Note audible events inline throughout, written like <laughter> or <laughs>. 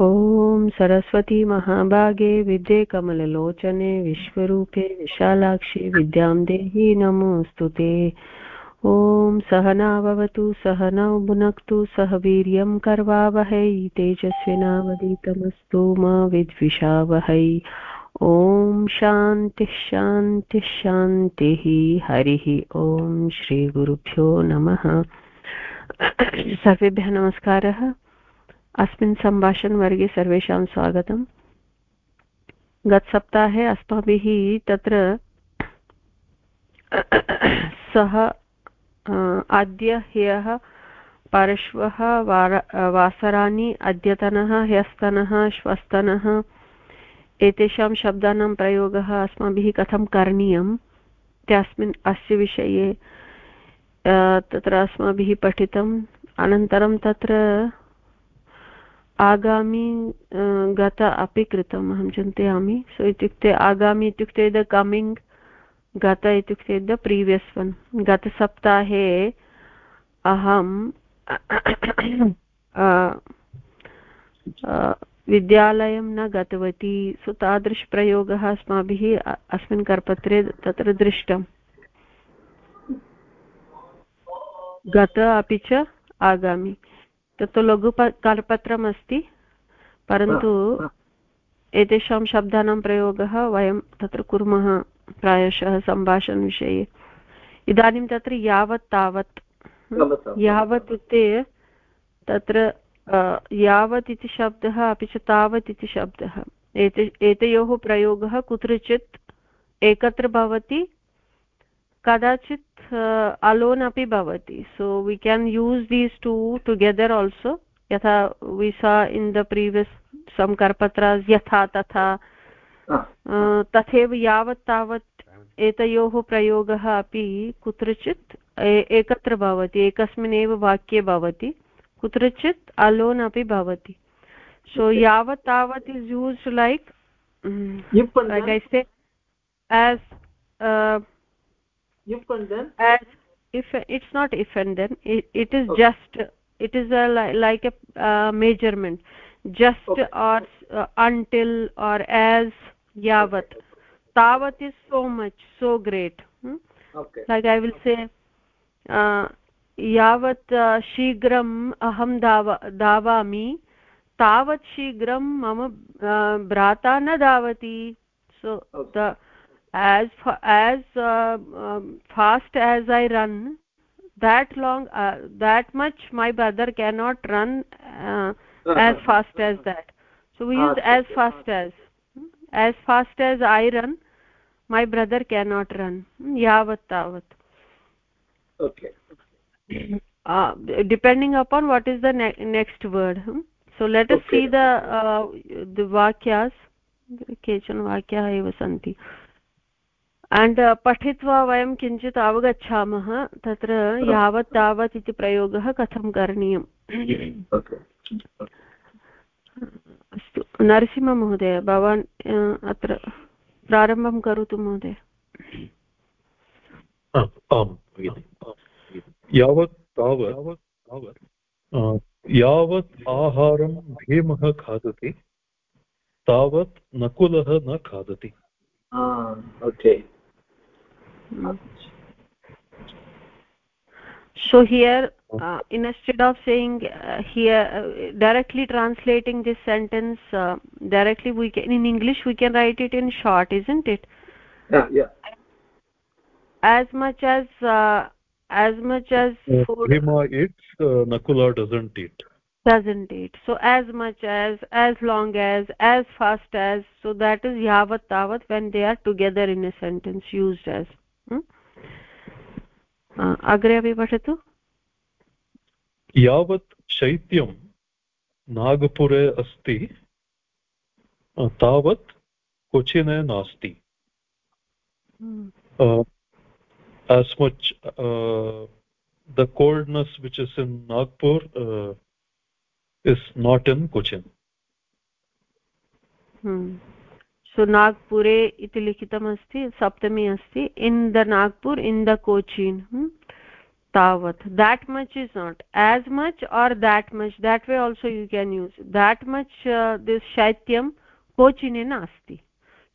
ॐ सरस्वती महाभागे विद्ये कमललोचने, विश्वरूपे विशालाक्षि विद्यां देहि नमोऽस्तु ते। ॐ सहना भवतु, सहनौ भुनक्तु, सह वीर्यं कर्वावहै तेजस्विनावदीतमस्तु मा विद्विषावहै। ॐ शान्तिः शान्तिः शान्तिः, हरिः। ॐ श्रीगुरुभ्यो नमः। सर्वेभ्यः नमस्कारः। अस्मिन् सम्भाषणवर्गे सर्वेषां स्वागतम्। गतसप्ताहे अस्माभिः तत्र सः अद्य ह्यः परश्वः वासराणि, अद्यतनः, ह्यस्तनः, श्वस्तनः, एतेषां शब्दानां प्रयोगः अस्माभिः कथं करणीयम् इत्यस्मिन् अस्य विषये तत्र अस्माभिः पठितम्। अनन्तरं तत्र आगामि गत अपि कृतम्, अहं चिन्तयामि। सो इत्युक्ते आगामि इत्युक्ते द कमिङ्ग्, गत इत्युक्ते द प्रीवियस् वन्। गतसप्ताहे अहं विद्यालयं न गतवती। सो तादृशप्रयोगः अस्माभिः अस्मिन् करपत्रे तत्र दृष्टम्। गत अपि च आगामि। तत्तु अस्ति परन्तु एतेषां शब्दानां प्रयोगः वयं तत्र कुर्मः प्रायशः सम्भाषणविषये। इदानीं तत्र यावत् तावत् यावत् इत्युक्ते तत्र यावत् इति शब्दः अपि च तावत् इति शब्दः। एते एतयोः प्रयोगः कुत्रचित् एकत्र भवति कदाचित् अलोन् अपि भवति. So we can use these two together also यथा वि सा इन् द प्रीवियस् सम् करपत्रास् यथा तथा तथैव यावत् तावत् एतयोः प्रयोगः अपि कुत्रचित् एकत्र भवति. एकस्मिन् एव वाक्ये भवति. कुत्रचित् अलोन् अपि भवति. सो यावत् तावत् is used like I say as if and then as if it's not if and then it, it is okay. just it is a like a uh, measurement just okay. or uh, until or as yavat tavat is so much so great hmm? okay. like i will say uh, यावत् शीघ्रम् अहं धाव धावामि तावत् शीघ्रं मम भ्राता न धावति so the as as uh, um, fast as i run that long uh, that much my brother cannot run uh, as fast as that so we use as fast as as fast as i run my brother cannot run yavat tavat okay uh, depending upon what is the ne next word so let us okay. see the uh, the vakyas केचन वाक्याः एव सन्ति and uh, पठित्वा वयं किञ्चित् अवगच्छामः तत्र यावत् तावत् इति प्रयोगः कथं करणीयम्? अस्तु। नरसिंहमहोदय भवान् अत्र प्रारम्भं करोतु महोदय। यावत् तावत् यावत् आहारं भीमः खादति तावत् नकुलः न खादति। Okay so here uh, instead of saying uh, here uh, directly translating this sentence uh, directly we can in english we can write it in short isn't it? Yeah yeah. As much as uh, as much as food Hima eats uh, nakula doesn't eat. Doesn't eat. So as much as as long as as fast as so that is yavat tavat when they are together in a sentence used as अग्रे अपि पठतु यावत् शैत्यं नागपुरे अस्ति तावत् क्वचिने नास्ति the coldness which is in Nagpur is not in Cochin so Nagpure इति लिखितमस्ति सप्तमी अस्ति, in the Nagpur, in the Cochin hmm? तावत्। That much is not as much or that much that way also you can use that much this शैत्यं कोचिने नास्ति।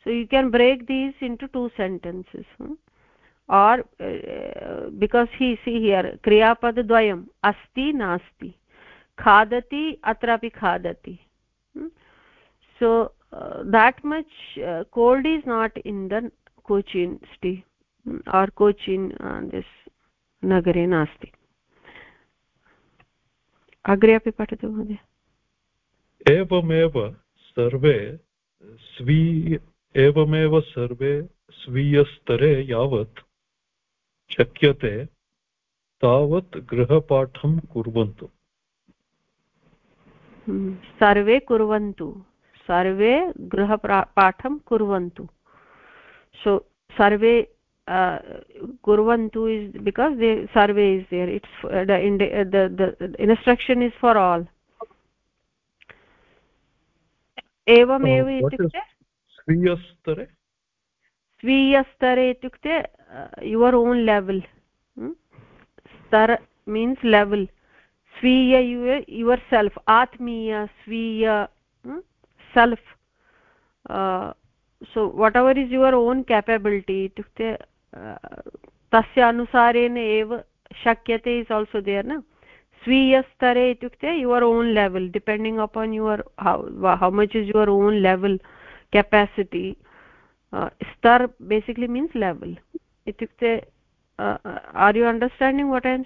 So you can break these into two sentences or because he see here क्रियापदद्वयम् अस्ति नास्ति खादति, अत्रापि खादति हम्म? सो that much uh, cold is not in the cochin sti hmm? or cochin uh, this नगरे नास्ति अग्रे अपि पठतु महोदय एवमेव सर्वे स्वी एवमेव सर्वे स्वीयस्तरे यावत् शक्यते तावत् गृहपाठं कुर्वन्तु सर्वे कुर्वन्तु सर्वे गृहपाठं कुर्वन्तु। सो सर्वे uh, kurvantu is because the survey is there. It's uh, the, in the, the the instruction is for all. एवमेव इत्युक्ते? स्वीयस्तरे? स्वीयस्तरे इत्युक्ते युवर् ओन् लेवल् स्तर मीन्स् लेवल् स्वीय युवर् सेल्फ् आत्मीय स्वीय self so whatever is your own capability, itukte तस्य अनुसारेण एव शक्यते इस् आल्सो देयर् न स्वीयस्तरे इत्युक्ते your own level depending upon your how much is your own level capacity स्तर बेसिक्लि मीन्स् लेवल् इत्युक्ते are you understanding what I am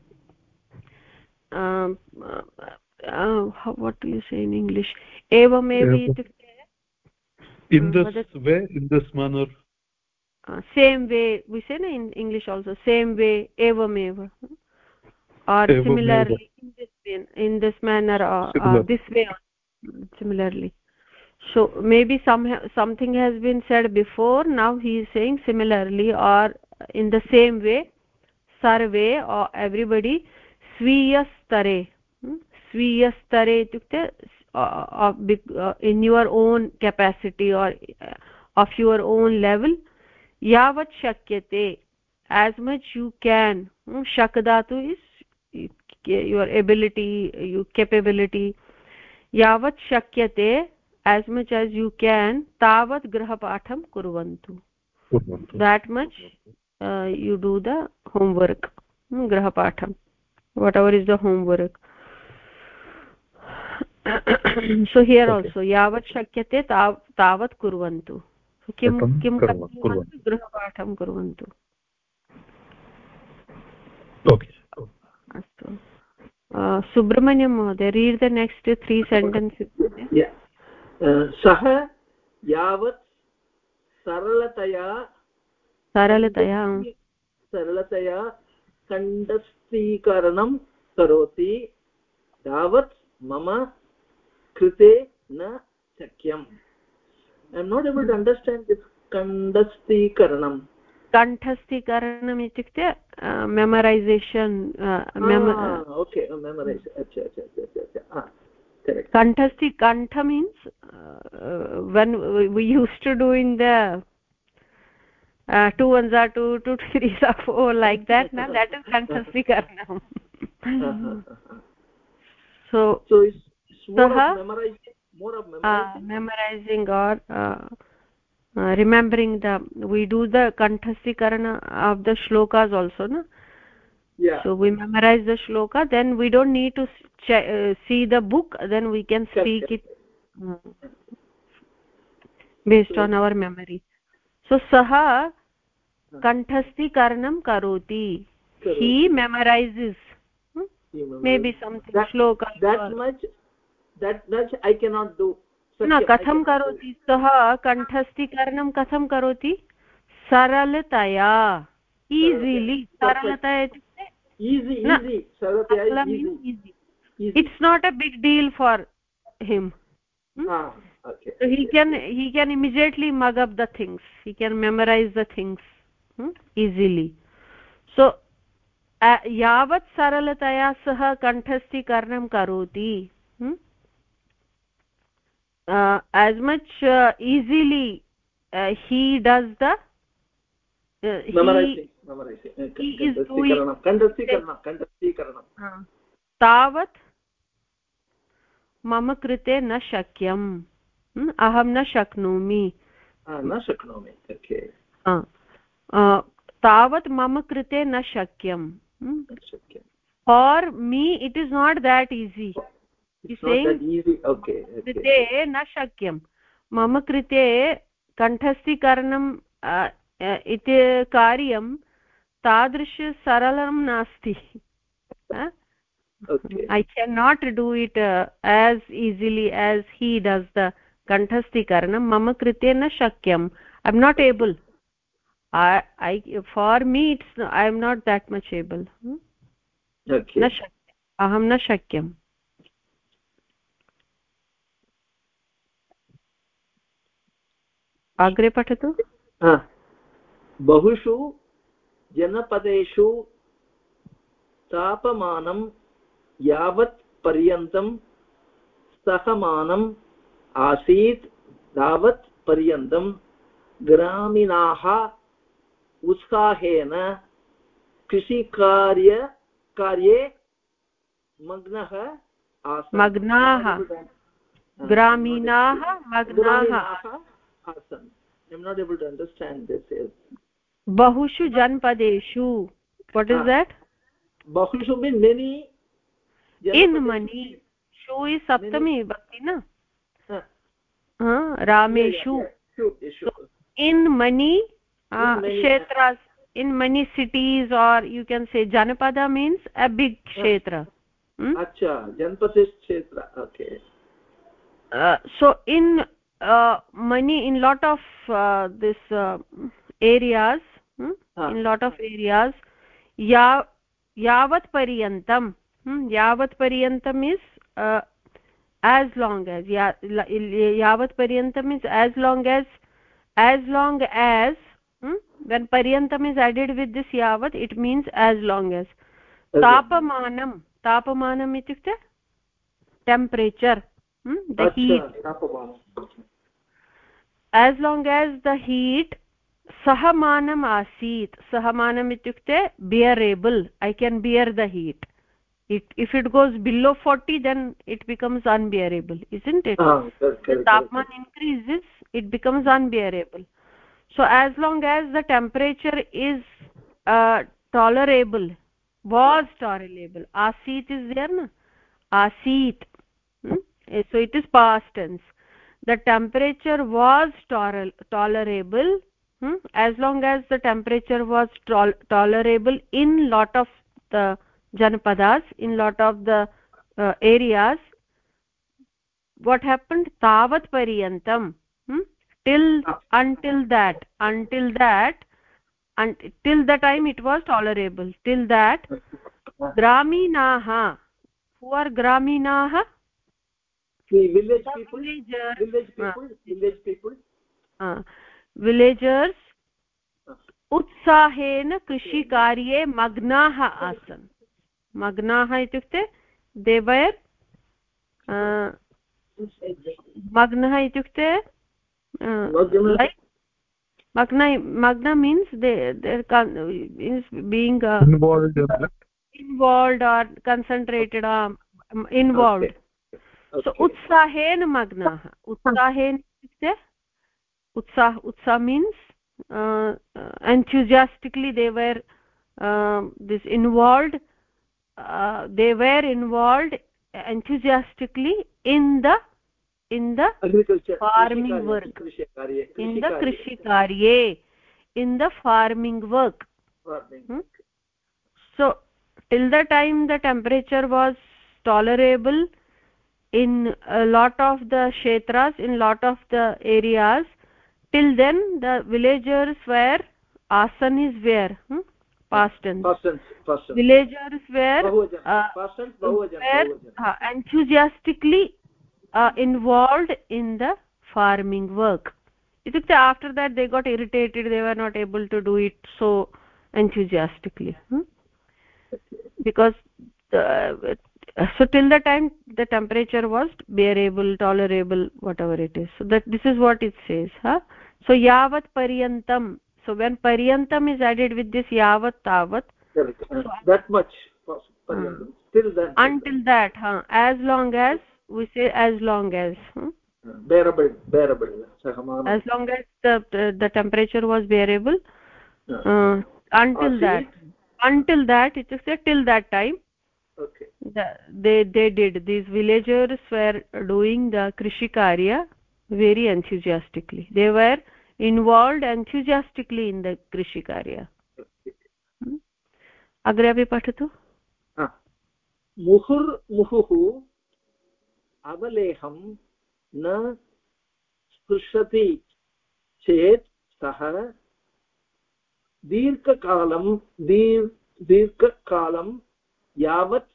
um, uh, uh, how, what do you say in english? Evamev itukte in uh, this way in this manner. Uh, same way we say na in english also same way evamev or similarly in this way, in this manner or, this way similarly. So maybe some something has been said before now he is saying similarly or in the same way survey or everybody स्वीयस्तरे। स्वीयस्तरे इत्युक्ते in your own capacity or of your own level यावत् शक्यते as much you can शक् दातु is your ability you capability यावत् शक्यते as much as you can तावत् गृहपाठं कुर्वन्तु। That much you do the homework गृहपाठम् whatever is the homework so here okay. also yavat shakyate tavat kurvantu किं किं गृहपाठं कुर्वन्तु अस्तु सुब्रह्मण्यं महोदय read the next three sentence सः यावत् सरलतया सरलतया सरलतया खण्डस्वीकरणं करोति तावत् मम कृते न शक्यम्। I am not able to understand this कण्ठस्थीकरणं कण्ठस्थीकरणम् इत्युक्ते मेमरैसेशन् कण्ठस्थी कण्ठ means when we use to do in the uh, two ones are two two threes are four like that now <laughs> that is kanthasthikaranam <laughs> so so it's, it's more of memorizing more of memorizing, uh, memorizing or uh, uh, remembering the we do the kanthasikarana of the shlokas also no yeah. So we memorize the shloka then we don't need to uh, see the book then we can speak it uh, based on our memory. So saha कण्ठस्थीकरणं करोति। हि मेमरैजिस् मे बि something श्लोक न कथं करोति सः कण्ठस्थीकरणं कथं करोति सरलतया ईजिलि सरलतया इत्युक्ते it's not a big deal for him he can he can immediately mug up the things. He can memorize the things. Easily. So uh, यावत् सरलतया सः कण्ठस्थीकरणं करोति hmm? uh, as much uh, easily uh, he does the uh, he memorizing memorizing. He is कण्ठस्थीकरणं कण्ठस्थीकरणं कण्ठस्थीकरणं तावत् मम कृते न शक्यम् हम्म, अहं न शक्नोमि न शक्नोमि तावत् मम कृते न शक्यं for me it is not that easy कृते न शक्यं मम कृते कण्ठस्थीकरणम् इति कार्यं तादृशसरलं नास्ति। I can not do it as easily as he does the कण्ठस्थीकरणं। मम कृते न शक्यम्। I am not able i i for me it's i am not that much able hmm? okay na shakyam aham na shakyam अग्रे पठतु हा बहुषु जनपदेषु तापमानं यावत् पर्यन्तं सहमानम् आसीत् तावत् पर्यन्तं ग्रामीणाः उत्साहेन कृषिकार्य कार्ये मग्नः मग्नाः ग्रामीणाः मग्नाः। आसन्। I am not able to understand this बहुषु जनपदेषु। Is Ah. that? बहुषु mean many in mani shu is saptami bhakti na? Ha rameshu in क्षेत्र इन मेनी सिटीज़ और यू कैन से जनपद मीन्स अ बिग क्षेत्र अच्छा जनपद क्षेत्र so in many in lot of this areas in lot of areas यावत् पर्यन्तम् यावत् पर्यन्तम् इज़ एज लॉन्ग एज यावत् पर्यन्तम् is as long as as long as when paryantam is added with this yavat it means as long as tapamanam tapamanam ityukte temperature hmm? the heat as long as the heat सहमानम् आसीत् सहमानम् इत्युक्ते bearable i can bear the heat it if it goes below 40 then it becomes unbearable isn't it the tapan increases it becomes unbearable so as long as the temperature is uh, tolerable was tolerable asit is there na asit hmm? so it is past tense the temperature was tol tolerable hmm? as long as the temperature was tol tolerable in lot of the janapadas in lot of the uh, areas what happened tavat pariyantam hmm? Till until that until that and till the time it was tolerable till that graminaah who are graminaah village the people villagers village people village people uh, villagers उत्साहेन कृषिकार्ये मग्नाः आसन् मग्नाः इत्युक्ते देवयर् मग्नः इत्युक्ते Magna? Like मग्न मग्न means being involved in that involved or concentrated involved Okay. so उत्साहेन मग्नाः उत्साहेन इत्युक्ते उत्साह उत्साह means uh, uh, enthusiastically they were uh, this involved uh, they were involved enthusiastically in the in the farming work. in the krishi karye in the farming hmm? work. So till the time the temperature was tolerable in a lot of the kshetras in lot of the areas till then the villagers were asan is where hmm? past tense. Villagers were uh, were uh, enthusiastically uh, involved in the farming work. After that they got irritated they were not able to do it so enthusiastically hmm? because uh, so till the time the temperature was bearable tolerable whatever it is. So that this is what it says huh? So yavat paryantam. So when paryantam is added with this yavat tavat that much paryantam. Till then until that huh? As long as we say as long as huh? bearable bearable sahamana as long as the the, the temperature was bearable uh, until Asit. that until that it is till that time okay the, they they did these villagers were doing the krishi karya very enthusiastically they were involved enthusiastically in the krishi karya Hmm? अग्रे अपि पठतु मुहुर्मुहुः अवलेहं न स्पृशति चेत् सः दीर्घकालं दीर् दीर्घकालं यावत्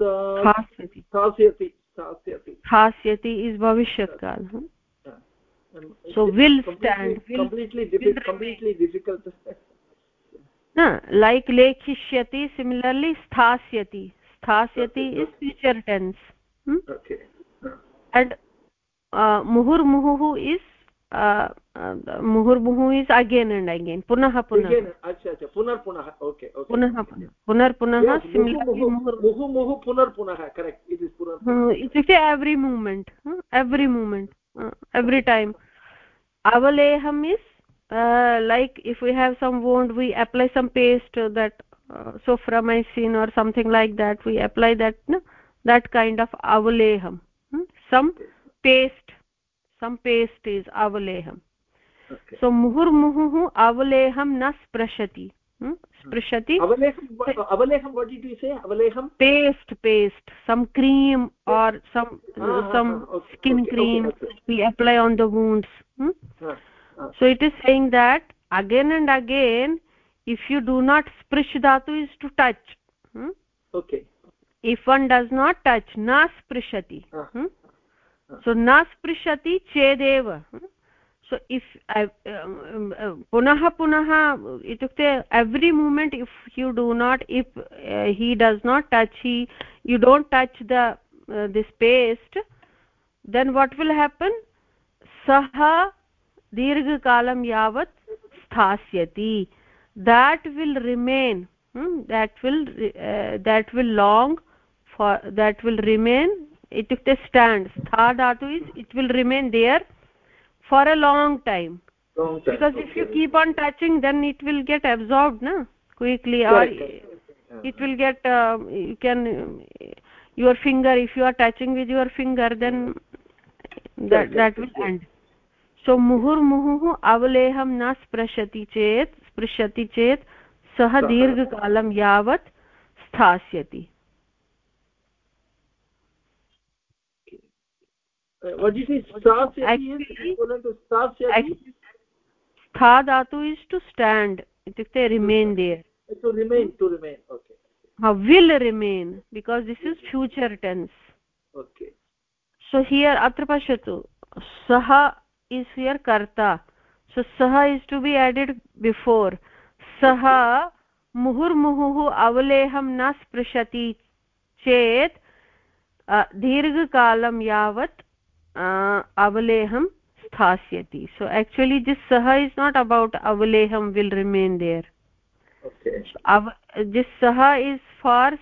स्थास्यति स्थास्यति इस् भविष्यत्काल? So will stand, completely will difficult completely difficult no, like lekhishyati similarly sthasyati future tense hmm? okay and uh, muhurmuhu is uh, uh, muhurmuhu is again and again punah punah again acha acha punar punah okay okay punah punar punah Yes, similarly muhur muhu muhu punar punah correct it is punar uh, it's every moment huh? every moment uh, every time avaleham is uh, like if we have some wound we apply some paste uh, that uh, soframycin or something like that we apply that no? that kind of avaleham hmm? some paste some paste is avaleham okay so muhurmuhu avaleham na sprashati hmm? sprashati avaleham what did you say avaleham paste paste some cream or some Ah, ah, some ah, okay, skin okay, cream okay, we apply on the wounds hmm? Ah, ah, so it is saying that again and again if you do not sprish dhatu is to touch hmm? okay if one does not touch na sprishati Ah. hmm? Ah. so na sprishati chedeva hmm? so if uh, um, uh, punah punah itukte every moment if you do not if uh, he does not touch he you don't touch the uh, this paste then what will happen sah दीर्घकालं यावत् स्थास्यति that will remain hmm, that will uh, that will long for that will remain itukte stand stha dhatu is it will remain there for a long time long time because if you okay. keep on touching then it will get absorbed na quickly Correct, or correct, correct. it will get uh, you can uh, your finger if you are touching with your finger then that Correct, that will correct, end so मुहुर्मुहुः अवलेहं न स्पृशति चेत् स्पृशति चेत् सः दीर्घकालं यावत् स्थास्यति। स्था धातु इस् टु स्टाण्ड् इत्युक्ते remain there remain will remain because this is future tense okay. So here अत्र पश्यतु। सः इस् हियर् कर्ता। सो सः is to be added before सः मुहुर्मुहुः अवलेहं न स्पृशति चेत् दीर्घकालं यावत् अवलेहं स्थास्यति सो एक्चुअली दिस् सः is not about अवलेहं will remain there okay. Av this saha is for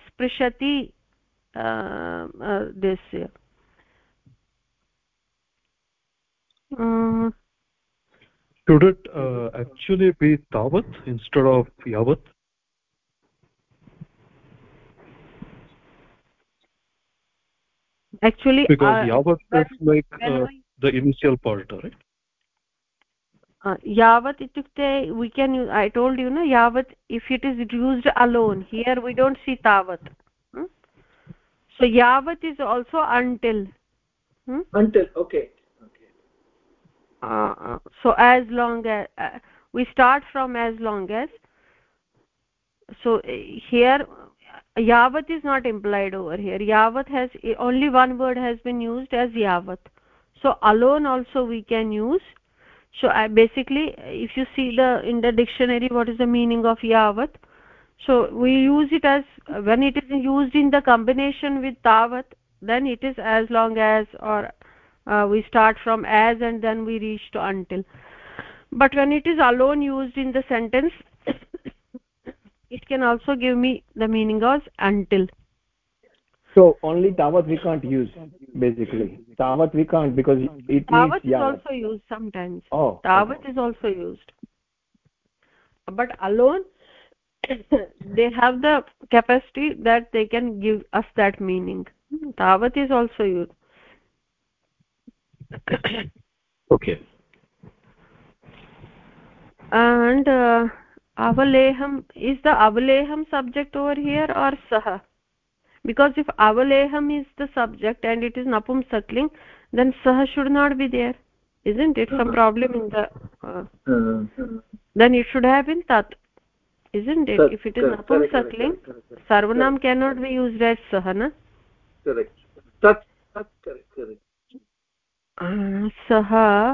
should it uh, actually be tavat instead of yavat actually because uh, yavat when- is like uh, the initial part right? Uh, yavat itukte we can use i told you na yavat if it is used alone here we don't see tavat hmm? so yavat is also until. Hmm? until okay okay uh, uh, so as long as uh, we start from as long as so here yavat is not implied over here. Yavat has only one word has been used as yavat so alone also we can use. So I basically if you see the in the dictionary what is the meaning of yavat so we use it as when it is used in the combination with tavat then it is as long as or uh, we start from as and then we reach to until. But when it is alone used in the sentence <coughs> it can also give me the meaning of until. So only tavat we can't use basically. Tavat we can't because it tavat is also used sometimes. Oh tavat okay. is also used. But alone <coughs> they have the capacity that they can give us that meaning. Tavat is also used okay. And uh, avaleham is the avaleham subject over here or saha? Because if avaleham is the subject and it is napum napumsakling then saha should not be there isn't it? Some problem in the uh, then it should have been tat isn't it? If it is napum napumsakling sarvanam cannot be used as sah na? Correct. Tat tat correct correct सः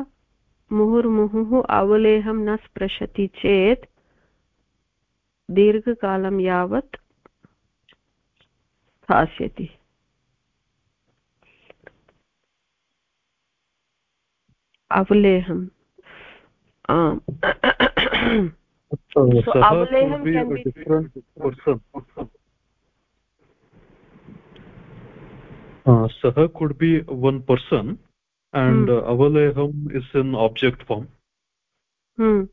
मुहुर्मुहुः अवलेहं न स्पृशति चेत् दीर्घकालं यावत् स्थास्यति अवलेहम्। आम्। so avaleham can be different uh, saha and hmm. uh, avaleham is in object form hmm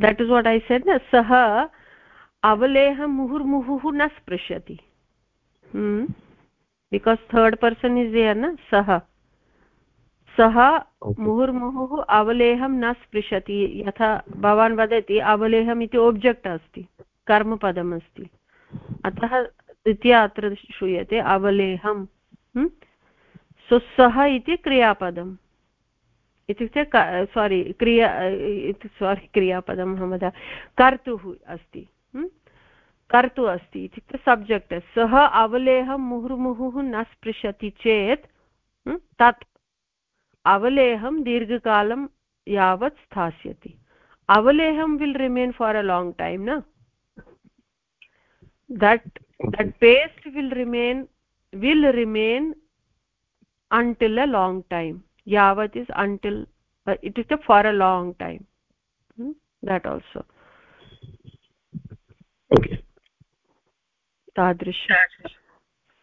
that is what i said na sah avaleham muhurmuhuh na sprishyati hmm because third person is there na sah सः मुहुर्मुहुः अवलेहं न स्पृशति यथा भवान् वदति अवलेहम् इति object अस्ति कर्मपदमस्ति अतः द्वितीया अत्र श्रूयते अवलेहम् सो सः इति क्रियापदम्। इत्युक्ते सारि क्रिया सारि क्रियापदम् अहं वद कर्तुः अस्ति कर्तु अस्ति, इत्युक्ते सब्जेक्ट् सः अवलेहं मुहुर्मुहुः न स्पृशति चेत् तत् अवलेहं दीर्घकालं यावत् स्थास्यति। अवलेहं will remain for a long time न? That that paste will remain will remain until a long time yavat is until uh, it itukte for a long time hmm? that also okay तादृश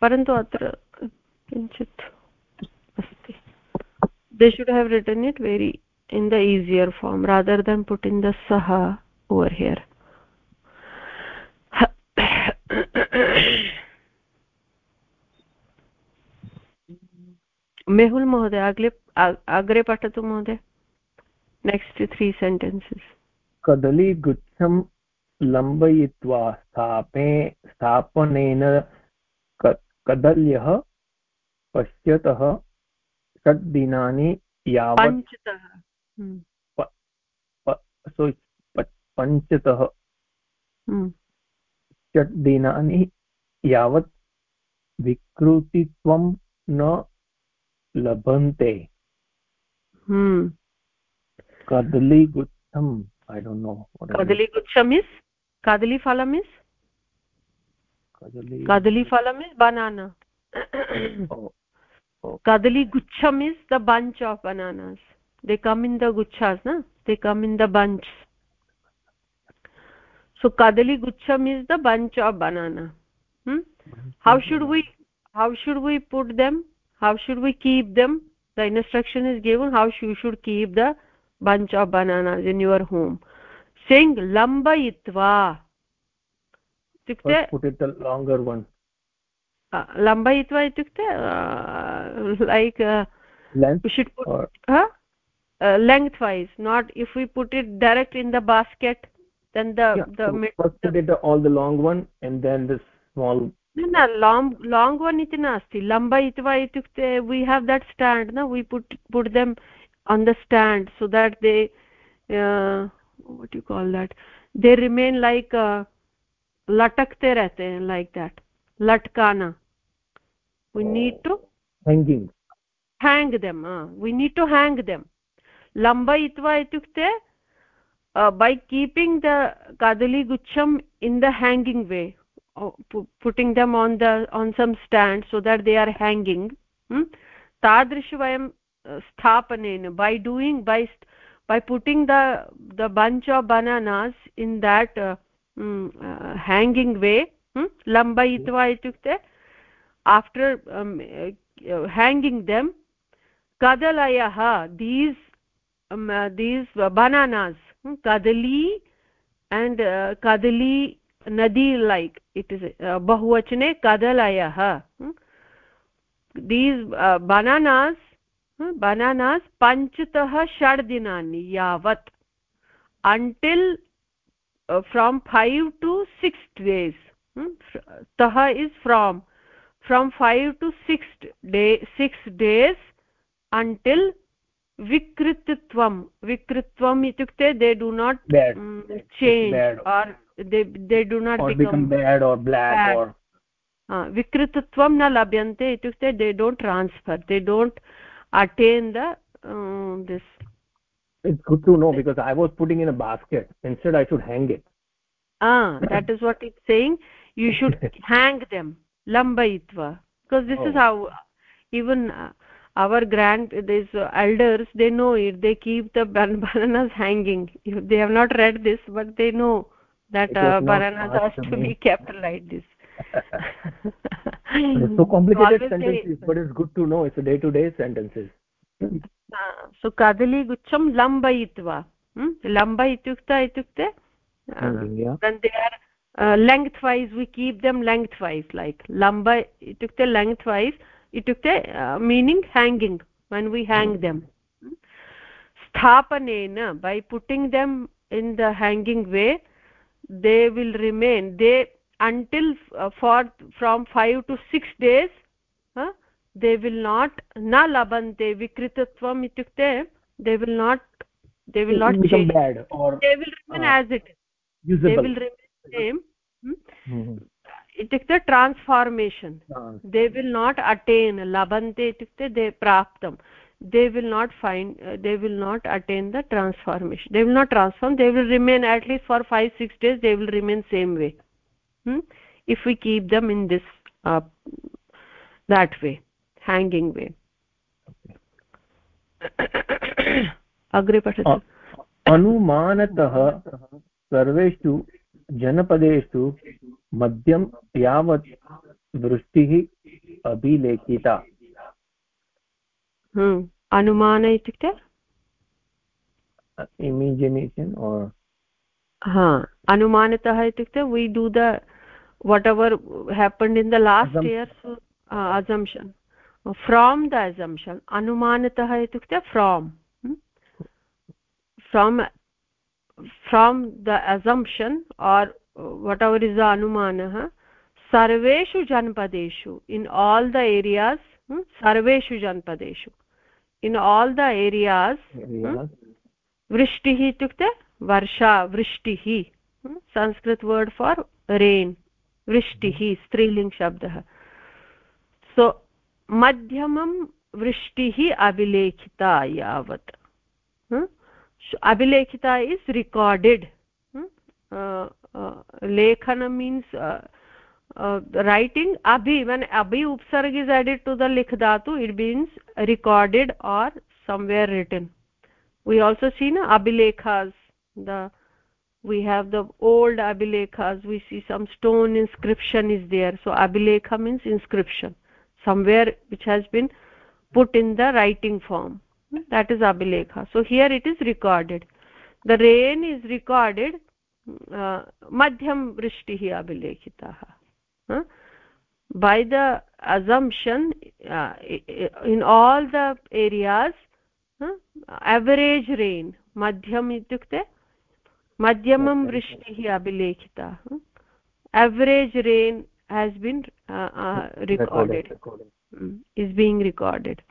परन्तु अत्र किञ्चित् अस्ति they should have written it very in the easier form rather than putting the saha over here Mehul महोदय अग्रे अग्रे पठतु महोदय नेक्स्ट् त्री सेण्टेन्सेस् कदलीगुच्छं लम्बयित्वा स्थापे स्थापनेन कदल्यः पश्यतः षड्दिनानि यावत् हम्म। पञ्चतः हम्म। षड्दिनानि यावत् विकृतित्वं न लभन्ते hmm kadaligucham i don't know kadaligucham is kadali phalam is kadali kadali phalam is banana oh. oh. kadali gucham is the bunch of bananas they come in the guchas na they come in the bunch so kadali gucham is the bunch of banana hmm? how should we how should we put them how should we keep them the instruction is given how you should keep the bunch of bananas in your home saying lambayitva itukte put it the longer one uh, lambayitva itukte uh, like uh, length we should put or? huh? uh, lengthwise not if we put it direct in the basket then the yeah, the so first put it the, all the long one and then the small न न long one इति नास्ति। लम्ब इति वा इत्युक्ते we have that stand न we put put them on the stand so that they what you call that they remain like लटक्ते रहते like that लट्काना। We need to hang them we need to hang them लम्ब इति वा इत्युक्ते by keeping the कदलीगुच्छम् in the hanging way putting them on the on some stand so that they are hanging hmm? tadrish vayam sthapanen by doing by by putting the the bunch of bananas in that uh, um, uh, hanging way hmm? lambayitva itukte after um, uh, hanging them kadalayah these um, uh, these bananas hmm? kadali and uh, kadali नदी like it is बहुवचने कदलयः these bananas bananas पञ्चतः षड् दिनानि यावत् until from five to six days तः is from from five to six day six days until vikrititvam. Vikritvam itukte they do not bad. Um, change or they they do not or become, become bad or black bad. or uh, na labhyante itukte they don't transfer. They don't attain the mm, this. It's good to know because i was putting in a basket. Instead i should hang it. Ah that is what it's saying. You should <laughs> hang them. Lambaitva because this oh. is how even uh, our grand these uh, elders they know it. They keep the <laughs> bananas hanging. They have not read this but they know that uh, bananas has to, to be kept like this. So <laughs> complicated so sentences but it's good to know. It's a day to day sentences <clears throat> so kadali gucham lambayitva hmm? lamba ityukta ityukte then they are uh, lengthwise we keep them lengthwise like lamba ityukte lengthwise इत्युक्ते meaning hanging when we hang them स्थापनेन by putting them in the hanging way they will remain they until uh, for from 5 to 6 days they will not na labante vikritatvam itukte they will not they will not change. bad or they will remain uh, as it is. Usable. they will remain same. Hmm. Hmm, hmm. इत्युक्ते transformation they will not attain लभन्ते इत्युक्ते they प्राप्तं they will not find they will not attain the transformation they will not transform they will remain at least for five six days they will remain same way if you keep them in this that way hanging way अग्रे पठतु अनुमानतः सर्वेषु जनपदेषु मद्यं यावत् वृष्टिः अभिलेखिता। अनुमान इत्युक्ते? Imagination और् हा अनुमानतः इत्युक्ते we do the whatever happened in the last year assumption from the assumption अनुमानतः इत्युक्ते from from from the assumption or whatever is the अनुमानः सर्वेषु जनपदेषु इन् आल् द एरियास् सर्वेषु जनपदेषु इन् आल् द एरियास् वृष्टिः इत्युक्ते वर्षा वृष्टिः संस्कृत वर्ड् फार् रेन् वृष्टिः स्त्रीलिङ्ग् शब्दः सो मध्यमं वृष्टिः अभिलेखिता यावत् अभिलेखिता is recorded Uh, lekhana means uh, uh, writing abhi when abhi upsarg is added to the likh dhatu it means recorded or somewhere written. We also see na abhilekhas the we have the old abhilekhas we see some stone inscription is there. So abhilekha means inscription somewhere which has been put in the writing form. Hmm, that is abhilekha so here it is recorded. The rain is recorded मध्यम वृष्टिः अभिलेखितः by the assumption in all the areas average rain मध्यम् इत्युक्ते मध्यमं वृष्टिः अभिलेखितः average rain has been recorded is being recorded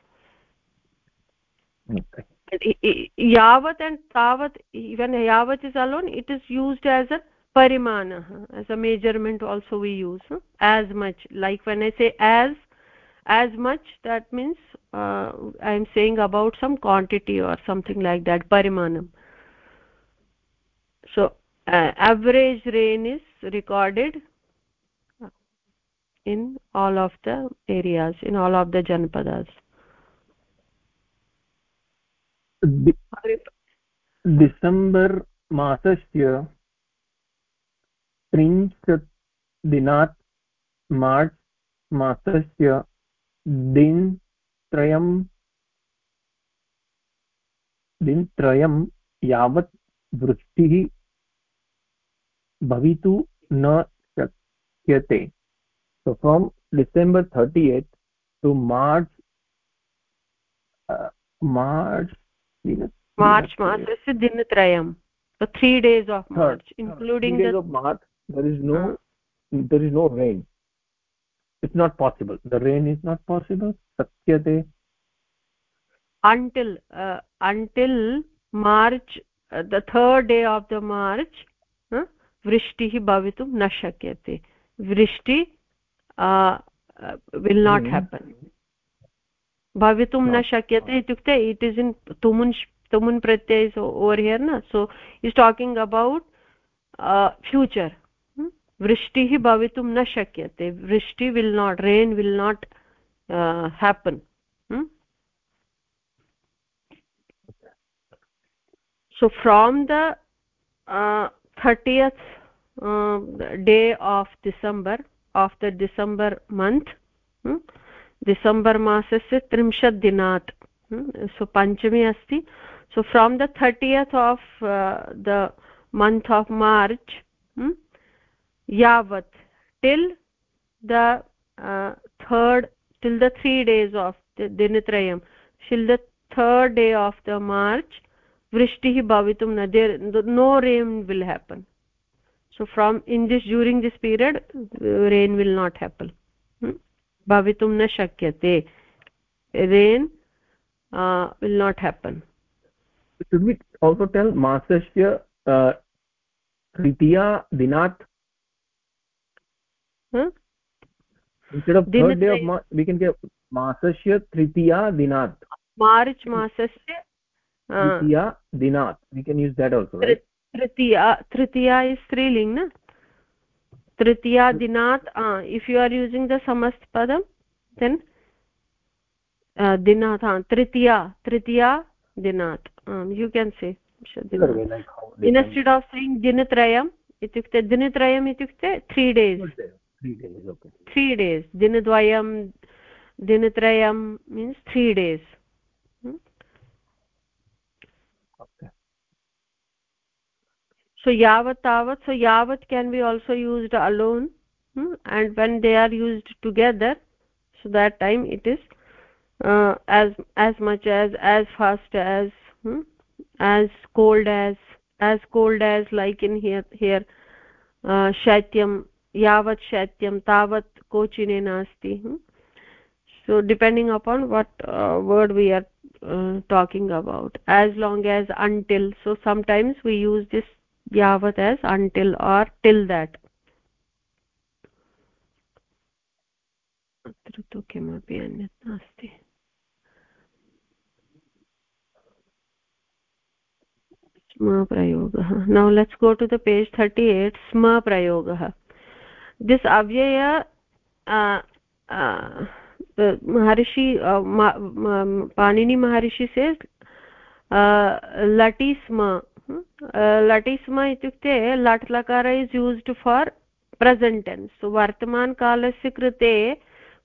yavat and tavat even yavat is alone it is used as a parimana as a measurement also we use as much like when i say as as much that means uh, i am saying about some quantity or something like that parimanam so uh, average rain is recorded in all of the areas in all of the janpadas December मासस्य त्रिंशत् दिनात् मार्च् मासस्य दिनत्रयं दिनत्रयं यावत् वृष्टिः भवितुं न शक्यते। So from december 38th to march uh, march march masasya dinatrayam so 3 days of march Third. including days the of march there is no uh, there is no rain it's not possible the rain is not possible sakyate until uh, until march uh, the third day of the march uh, vrishtiः भवितुं न शक्यते वृष्टि will not happen भवितुं न शक्यते इत्युक्ते it is in तुमुन् तुमुन् प्रत्यय ओवर् हियर् न? So is talking about future वृष्टिः भवितुं न शक्यते. वृष्टि will not rain will not happen so from the uh, 30th uh, day of december of the december month hmm? December मासस्य त्रिंशत् दिनात् सो पञ्चमी अस्ति so from the thirtieth of the month of March यावत् till the third till the three days of दिनत्रयं till the third day of the March वृष्टिः भवितुं न there no rain will happen so from in this during this period rain will not happen भवितुं न शक्यते। Rain will not happen मासस्य तृतीया दिनात् मासस्य तृतीया दिनात् मार्च् मासस्य तृतीया दिनात् तृतीया तृतीया इस् न tritiya dinat uh, if you are using the samast padam then uh, dinat ha tritiya tritiya dinat um, you can say instead of saying dinatrayam ityukte dinatrayam ityukte 3 days 3 days okay 3 days dinadvayam dinatrayam so yavat tavat so yavat can be also used alone hmm? and when they are used together so that time it is uh, as as much as as fast as hmm? as cold as as cold as like in here here uh, yavat shaityam tavat kochine nasti hmm? so depending upon what uh, word we are uh, talking about as long as until so sometimes we use this yavat as until or till that. अत्र तु किमपि अन्यत् नास्ति। स्म प्रयोगः। Now let's go to the page thirty eight स्म प्रयोगः। This अव्यय महर्षि पाणिनि महर्षि से लटि स्म। लटिस्म इत्युक्ते लट् लकार is used for so vartaman kalasya krite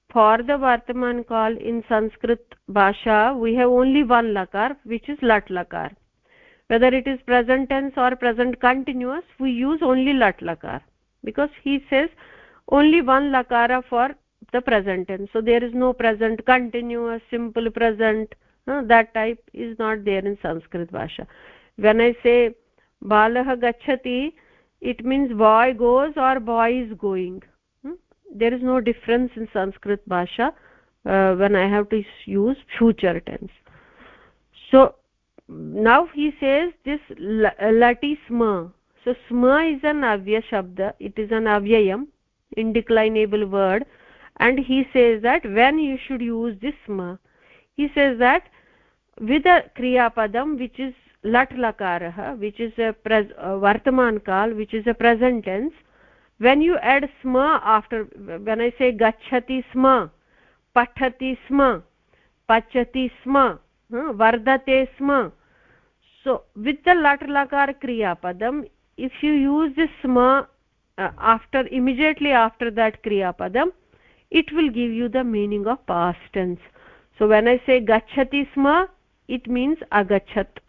for the vartaman call in sanskrit bhasha we have only one lakar which is lat lakar whether it is present tense or present continuous we use only lat lakar because he says only one lakara for the present tense so there is no present continuous simple present uh, that type is not there in sanskrit bhasha when i say balah gachati it means boy goes or boy is going. Hmm? there is no difference in sanskrit bhasha uh, when i have to use future tense. So now he says this lati sma. So sma is an avya shabda it is an avyayam indeclinable word. And he says that when you should use this sma he says that with a kriya padam which is uh, vartaman kal which is a present tense when you add sma after when i say gachati sma pathati sma pachati sma vardate sma so with the lat lakar kriya padam if you use this sma uh, after immediately after that kriya padam it will give you the meaning of past tense so when i say gachati sma it means agachat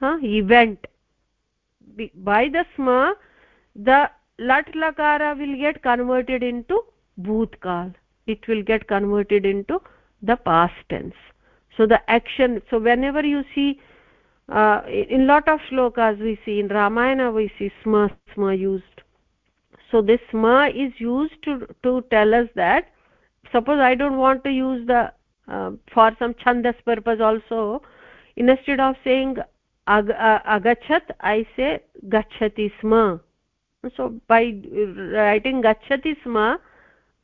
went by the sma the lat lakara will get converted into bhutkal it will get converted into the past tense. So the action so whenever you see uh, in lot of shlokas we see in ramayana we see sma sma used. So this sma is used to to tell us that suppose i don't want to use the uh, for some chandas purpose also instead of saying ag agachat i say gachati sma so by writing gachati sma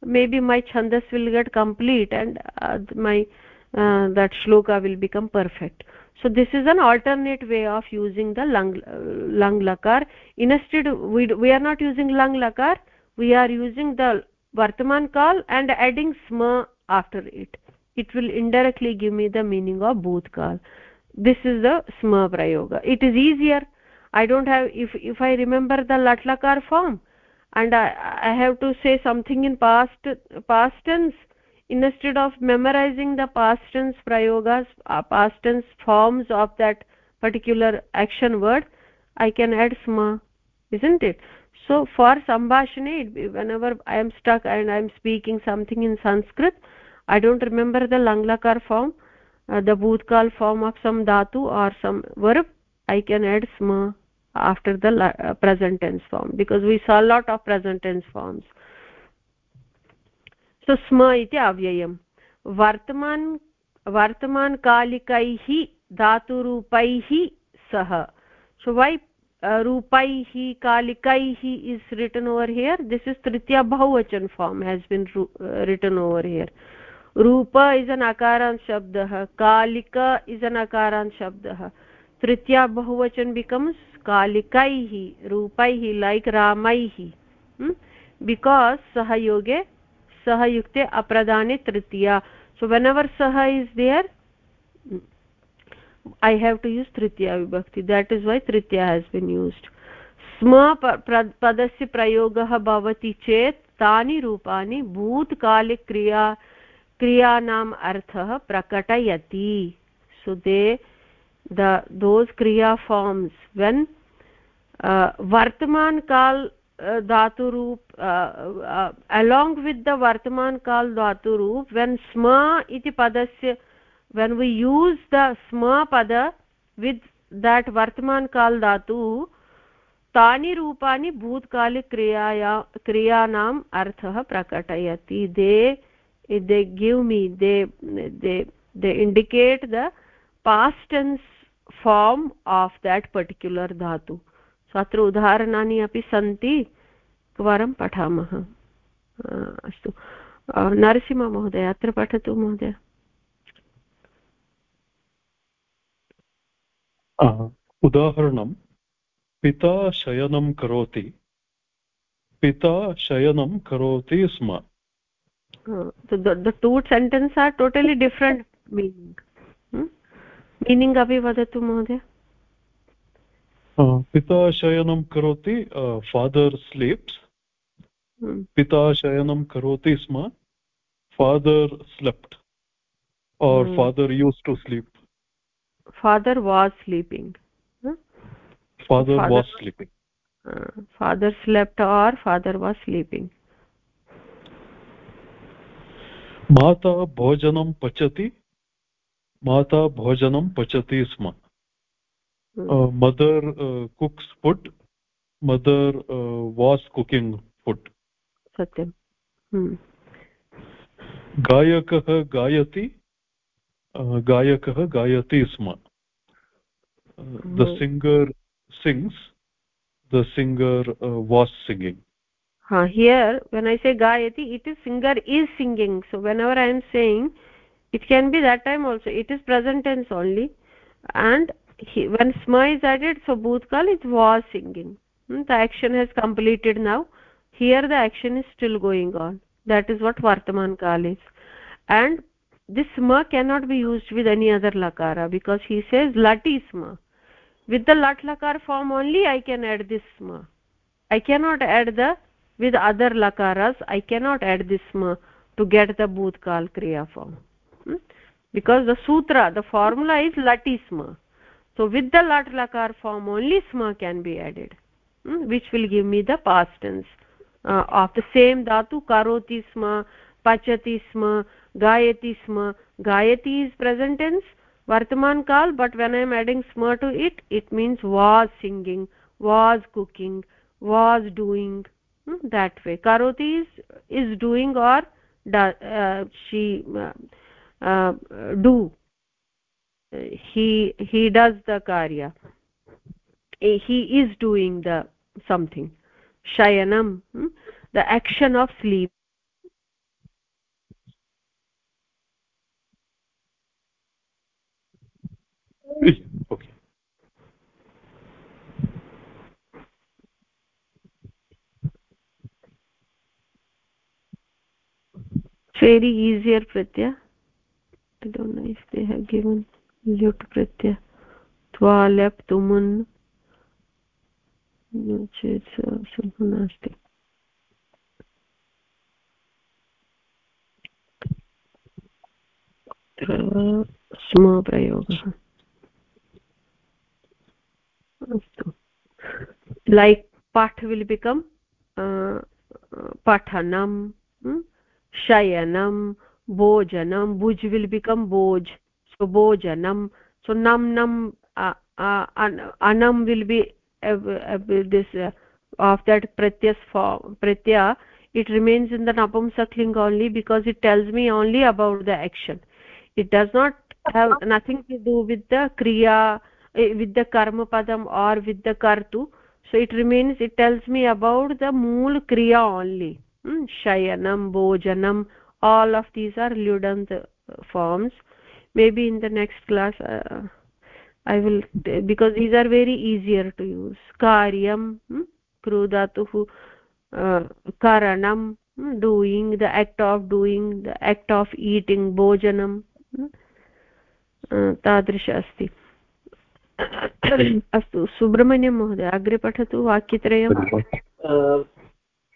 maybe my chandas will get complete and uh, my uh, that shloka will become perfect. So this is an alternate way of using the lang uh, lang lakar. Instead we we are not using lang lakar. We are using the vartaman kal and adding sma after it. It will indirectly give me the meaning of bhut kal this is the sma prayoga it is easier. I don't have if if i remember the lat lakar form and i i have to say something in past past tense instead of memorizing the past tense prayogas uh, past tense forms of that particular action word i can add sma isn't it? So for sambhashane whenever i am stuck and i am speaking something in sanskrit i don't remember the langlakar form uh, the bhutkal form of some dhatu or some verb i can add sma after the uh, present tense form because we saw a lot of present tense forms so स्म इति अव्ययम् वर्तमान् वर्तमानकालिकैः धातुरूपैः सह so why रूपैः कालिकैः is written over here this is तृतीया बहुवचन form has been written over here रूप इस् अन् अकारान् शब्दः कालिक इस् अन् अकारान् शब्दः तृतीया बहुवचन बिकम्स् कालिकैः रूपैः लैक् रामैः बिकास् सह योगे सह युक्ते अप्रदाने तृतीया so, whenever saha is there, i have to use tritiya vibhakti. That is why tritiya has been used. स्म पदस्य प्रयोगः भवति चेत् तानि रूपाणि भूतकालिक्रिया क्रियानाम् अर्थः प्रकटयति। सो दे दोस् क्रिया फार्म्स् वेन् वर्तमानकाल धातुरूप अलाङ्ग् वित् द वर्तमानकाल धातुरूप वेन् स्म इति पदस्य वेन् वि यूस् द स्म पद वित् देट् वर्तमानकाल धातु, तानि रूपाणि भूत्कालिक्रियाया क्रियानाम् अर्थः प्रकटयति। They they give me they they they indicate the past tense form of that particular धातु सो अत्र उदाहरणानि अपि सन्ति एकवारं पठामः अस्तु नरसिंहमहोदय अत्र पठतु महोदय उदाहरणं पिता शयनं करोति पिता शयनं करोति स्म the two sentences are totally different meaning. Hmm? meaning अपि वदतु महोदय. पिता शयनं करोति फादर् स्लीप्स् पिता शयनं करोति स्म father slept or father used to sleep father was sleeping father was sleeping father slept or father was sleeping माता भोजनं पचति माता भोजनं पचति स्म। hmm. Mother cooks food mother was cooking food सत्यं hmm. गायकः गायति गायकः गायति स्म। The hmm. Singer sings the singer was singing. Here when i say gayati it is singer is singing. So whenever i am saying it can be that time also. It is present tense only. And he, when sma is added so bhutkal it was singing. Hmm, the action has completed now. Here the action is still going on. That is what vartaman kal is. And this sma cannot be used with any other lakara because he says lati sma. With the lat lakar form only i can add this sma. I cannot add the with other lakaras i cannot add this sma to get the bhutkal kriya form. Hmm? because the sutra the formula is lati sma so with the lat lakar form only sma can be added. Hmm? which will give me the past tense. Uh, of the same dhatu karoti sma pachati sma gayati sma gayati is present tense vartaman kal but when i am adding sma to it it means was singing was cooking was doing that way. Karoti is is doing or uh, she uh, uh, do. He he does the karya. He is doing the something. Shayanam hmm? the action of sleep. Okay very easier pratya i don't know if they have given lut pratya tva lep tumun no चेत् सम्भवं नास्ति स्म प्रयोगः अस्तु like पाठ will become पठनं शयनं भोजनं भुज् विल् बिकम् भोज् so bhojanam so nam nam uh, uh, anam will be uh, uh, this uh, of that pratyas form pratya it remains in the napumsakling only because it tells me only about the action it does not have nothing to do with the kriya with the karma padam or with the kartu so it remains it tells me about the mool kriya only hmm? Shayanam bhojanam all of these are ludant forms maybe in the next class uh, i will because these are very easier to use karyam hmm? krudatuh uh, karanam hmm? doing the act of doing the act of eating bhojanam तादृश अस्ति अस्तु सुब्रह्मण्यं महोदय अग्रे पठतु वाक्यत्रयं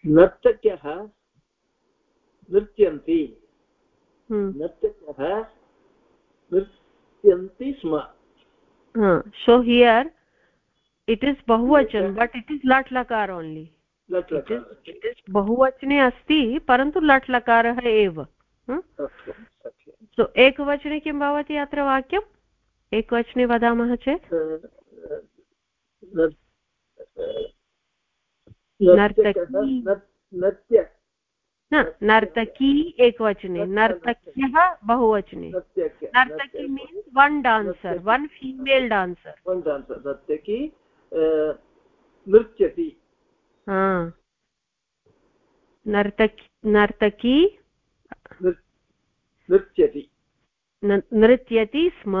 नर्तक्यः नृत्यन्ति। नर्तक्यः नृत्यन्ति स्म। so here it is bahuvachan but it is lat lakar only लट् लकार it is बहुवचने अस्ति परन्तु लट् लकारः एव सो एकवचने किं भवति अत्र वाक्यम्? एकवचने वदामः चेत्? नर्तकी। नर्तकी एकवचने नर्तक्यः बहुवचने। नर्तकी means one dancer one female dancer one dancer नर्तकी नृत्यति नर्तकी नर्तकी। नृत्यति नृत्यति स्म।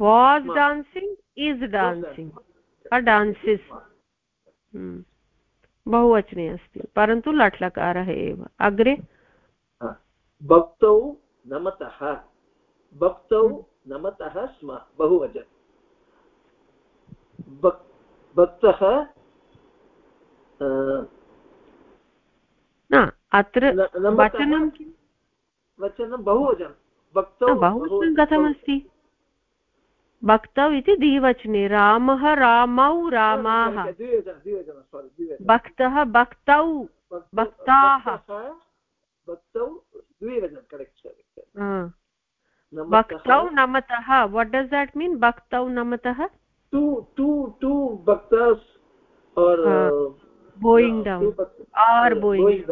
Was dancing is dancing dances बहुवचने अस्ति। परन्तु लट्लकारः एव। अग्रे? भक्तौ नमतः। भक्तौ नमतः स्म। बहुवचन। भक्तः न अत्र वचनं वचनं बहुवचनं। भक्तौ बहुवचनं। कथमस्ति भक्तौ इति द्विवचने रामः रामौ रामाः भक्तः भक्तौ भक्ताः भक्तौ नमतः वट् डस् देट् मीन् भक्तौ नमतः आर् बोयिङ्ग्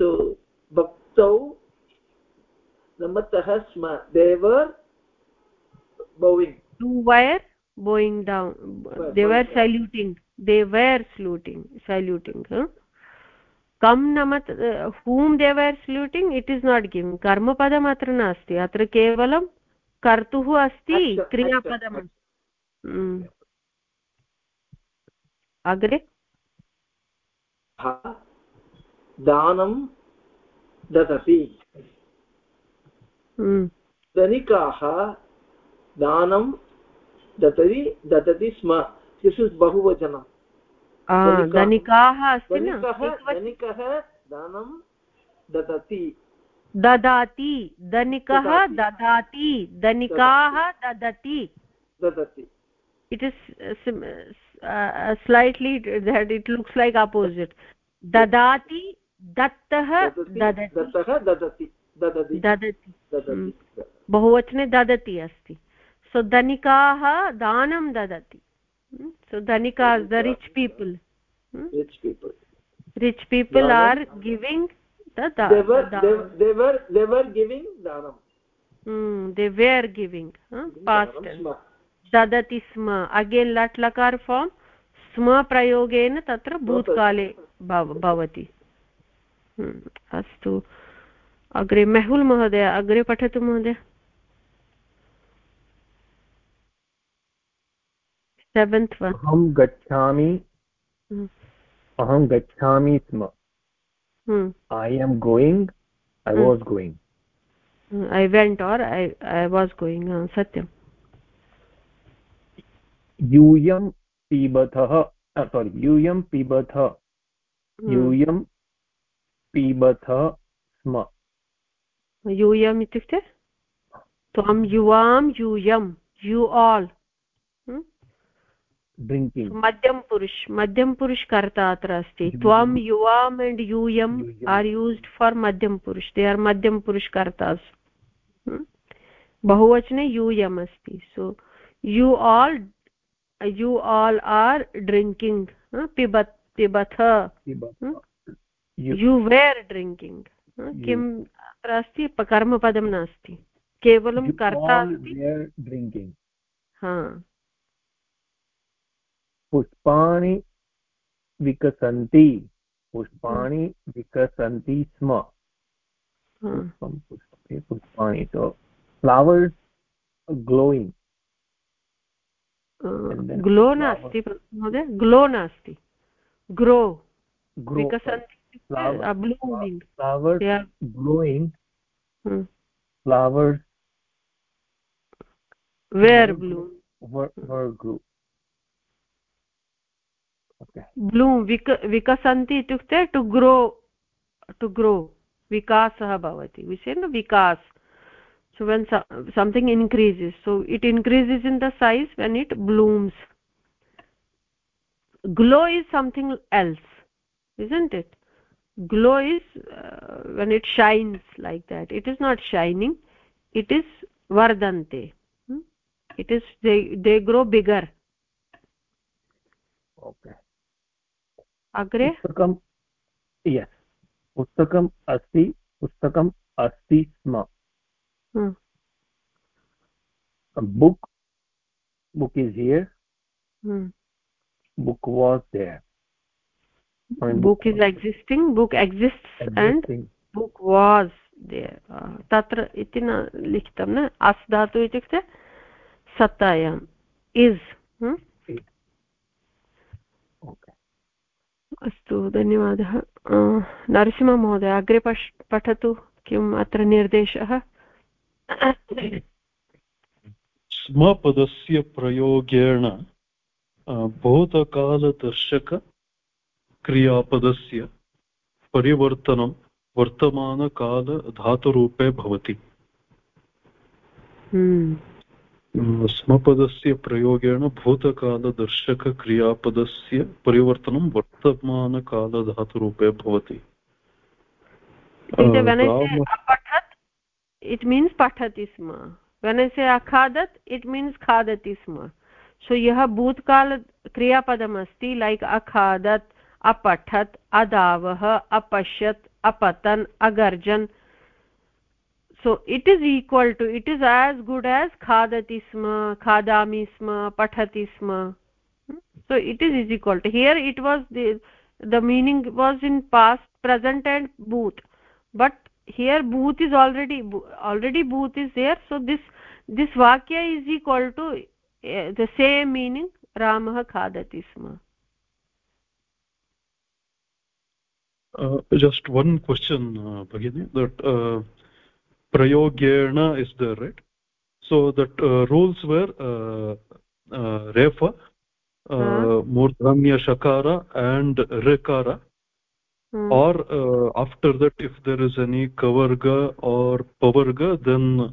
सो भक्तौ namatah sma they were bowing to were bowing down they were saluting they were saluting saluting huh? namat uh, whom they were saluting it is not given कर्मपदम् अत्र नास्ति अत्र केवलं कर्तुः अस्ति क्रियापदम् अग्रे दानं ददति धनिकाः दानं ददति ददति स्म। शिशु बहुवचनं। धनिकाः धनिकः दानं ददति ददाति। धनिकः ददाति। धनिकाः ददति। ददति। It is slightly that it looks like opposite ददाति दत्तः ददति। दत्तः ददति। हम्म। बहुवचने ददति अस्ति। सो धनिकाः दानं ददति। Hmm. So Dhanika the rich people rich people are giving giving giving past ददति स्म। अगेन् लट् लकार फार्म् स्म प्रयोगेन तत्र भूत्काले भवति। हम्म। अस्तु। अग्रे मेहुल् महोदय अग्रे पठतु महोदय। सेवेन्त् अहं गच्छामि। अहं गच्छामि स्म। I am going I was going I went or I was going सत्यम्। यूयं पिबथः सोरि यूयं पिबथ यूयं पिबथ स्म। यूयम् इत्युक्ते त्वं युवां यूयं यु आल्। ड्रिङ्किङ्ग् मध्यम पुरुष मध्यम पुरुष कर्ता अत्र अस्ति। त्वं युवाम् एण्ड् यूयम् आर् यूस्ड् फार् मध्यम पुरुष। दे आर् मध्यम पुरुष कर्तास् बहुवचने यूयम् अस्ति। So you all drinking uh, pibat pibath uh, you, you were drinking किम् अत्र अस्ति कर्मपदं नास्ति। केवलं कर्ता ड्रिङ्किङ्ग् पुष्पाणि विकसन्ति। पुष्पाणि विकसन्ति स्म। पुष्पाणि सो फ्लवर्स् ग्लोयिङ्ग् ग्लो नास्ति महोदय। ग्लो नास्ति। Grow विकसन्ति। blooming glowing flowers where bloom were, were grew okay bloom vik vikasanti itukte to grow to grow vikasah bhavati we say no vikas so when so something increases so it increases in the size when it blooms glow is something else isn't it Glow is uh, when it shines like that it is not shining it is vardante hmm? it is they they grow bigger okay agre pustakam yes pustakam asti pustakam asti sma hmm. a book book is here hmm. Book is existing. Book exists existing. and book was there. तत्र इति न लिखितं न अस् धातु इत्युक्ते सत्तायाम् is अस्तु धन्यवादः नरसिंहमहोदय अग्रे पश् पठतु किम् अत्र निर्देशः स्मपदस्य प्रयोगेण भूतकालदर्शकक्रियापदस्य परिवर्तनं वर्तमानकालधातुरूपे भवति। हम्म। स्मपदस्य प्रयोगेण भूतकालदर्शकक्रियापदस्य परिवर्तनं वर्तमानकालधातुरूपे भवति। it means pathati sma when i say akhadat it means khadati sma so yah bhutkal अपठत, अदावः, अपश्यत्, अपतन, अगर्जन। So it is equal to it is as good as खादति स्म, खादामि स्म, पठति स्म। So it is is equal to here it was the meaning was in past present and both but here both is already already both is here so this this वाक्य is equal to the same meaning रामः खादति स्म uh, just one question uh, Bhagini, that uh, prayogena is there right so that uh, rules were uh, uh, refa uh, murdhanya shakara and rekara hmm. or uh, after that if there is any kavarga or pavarga then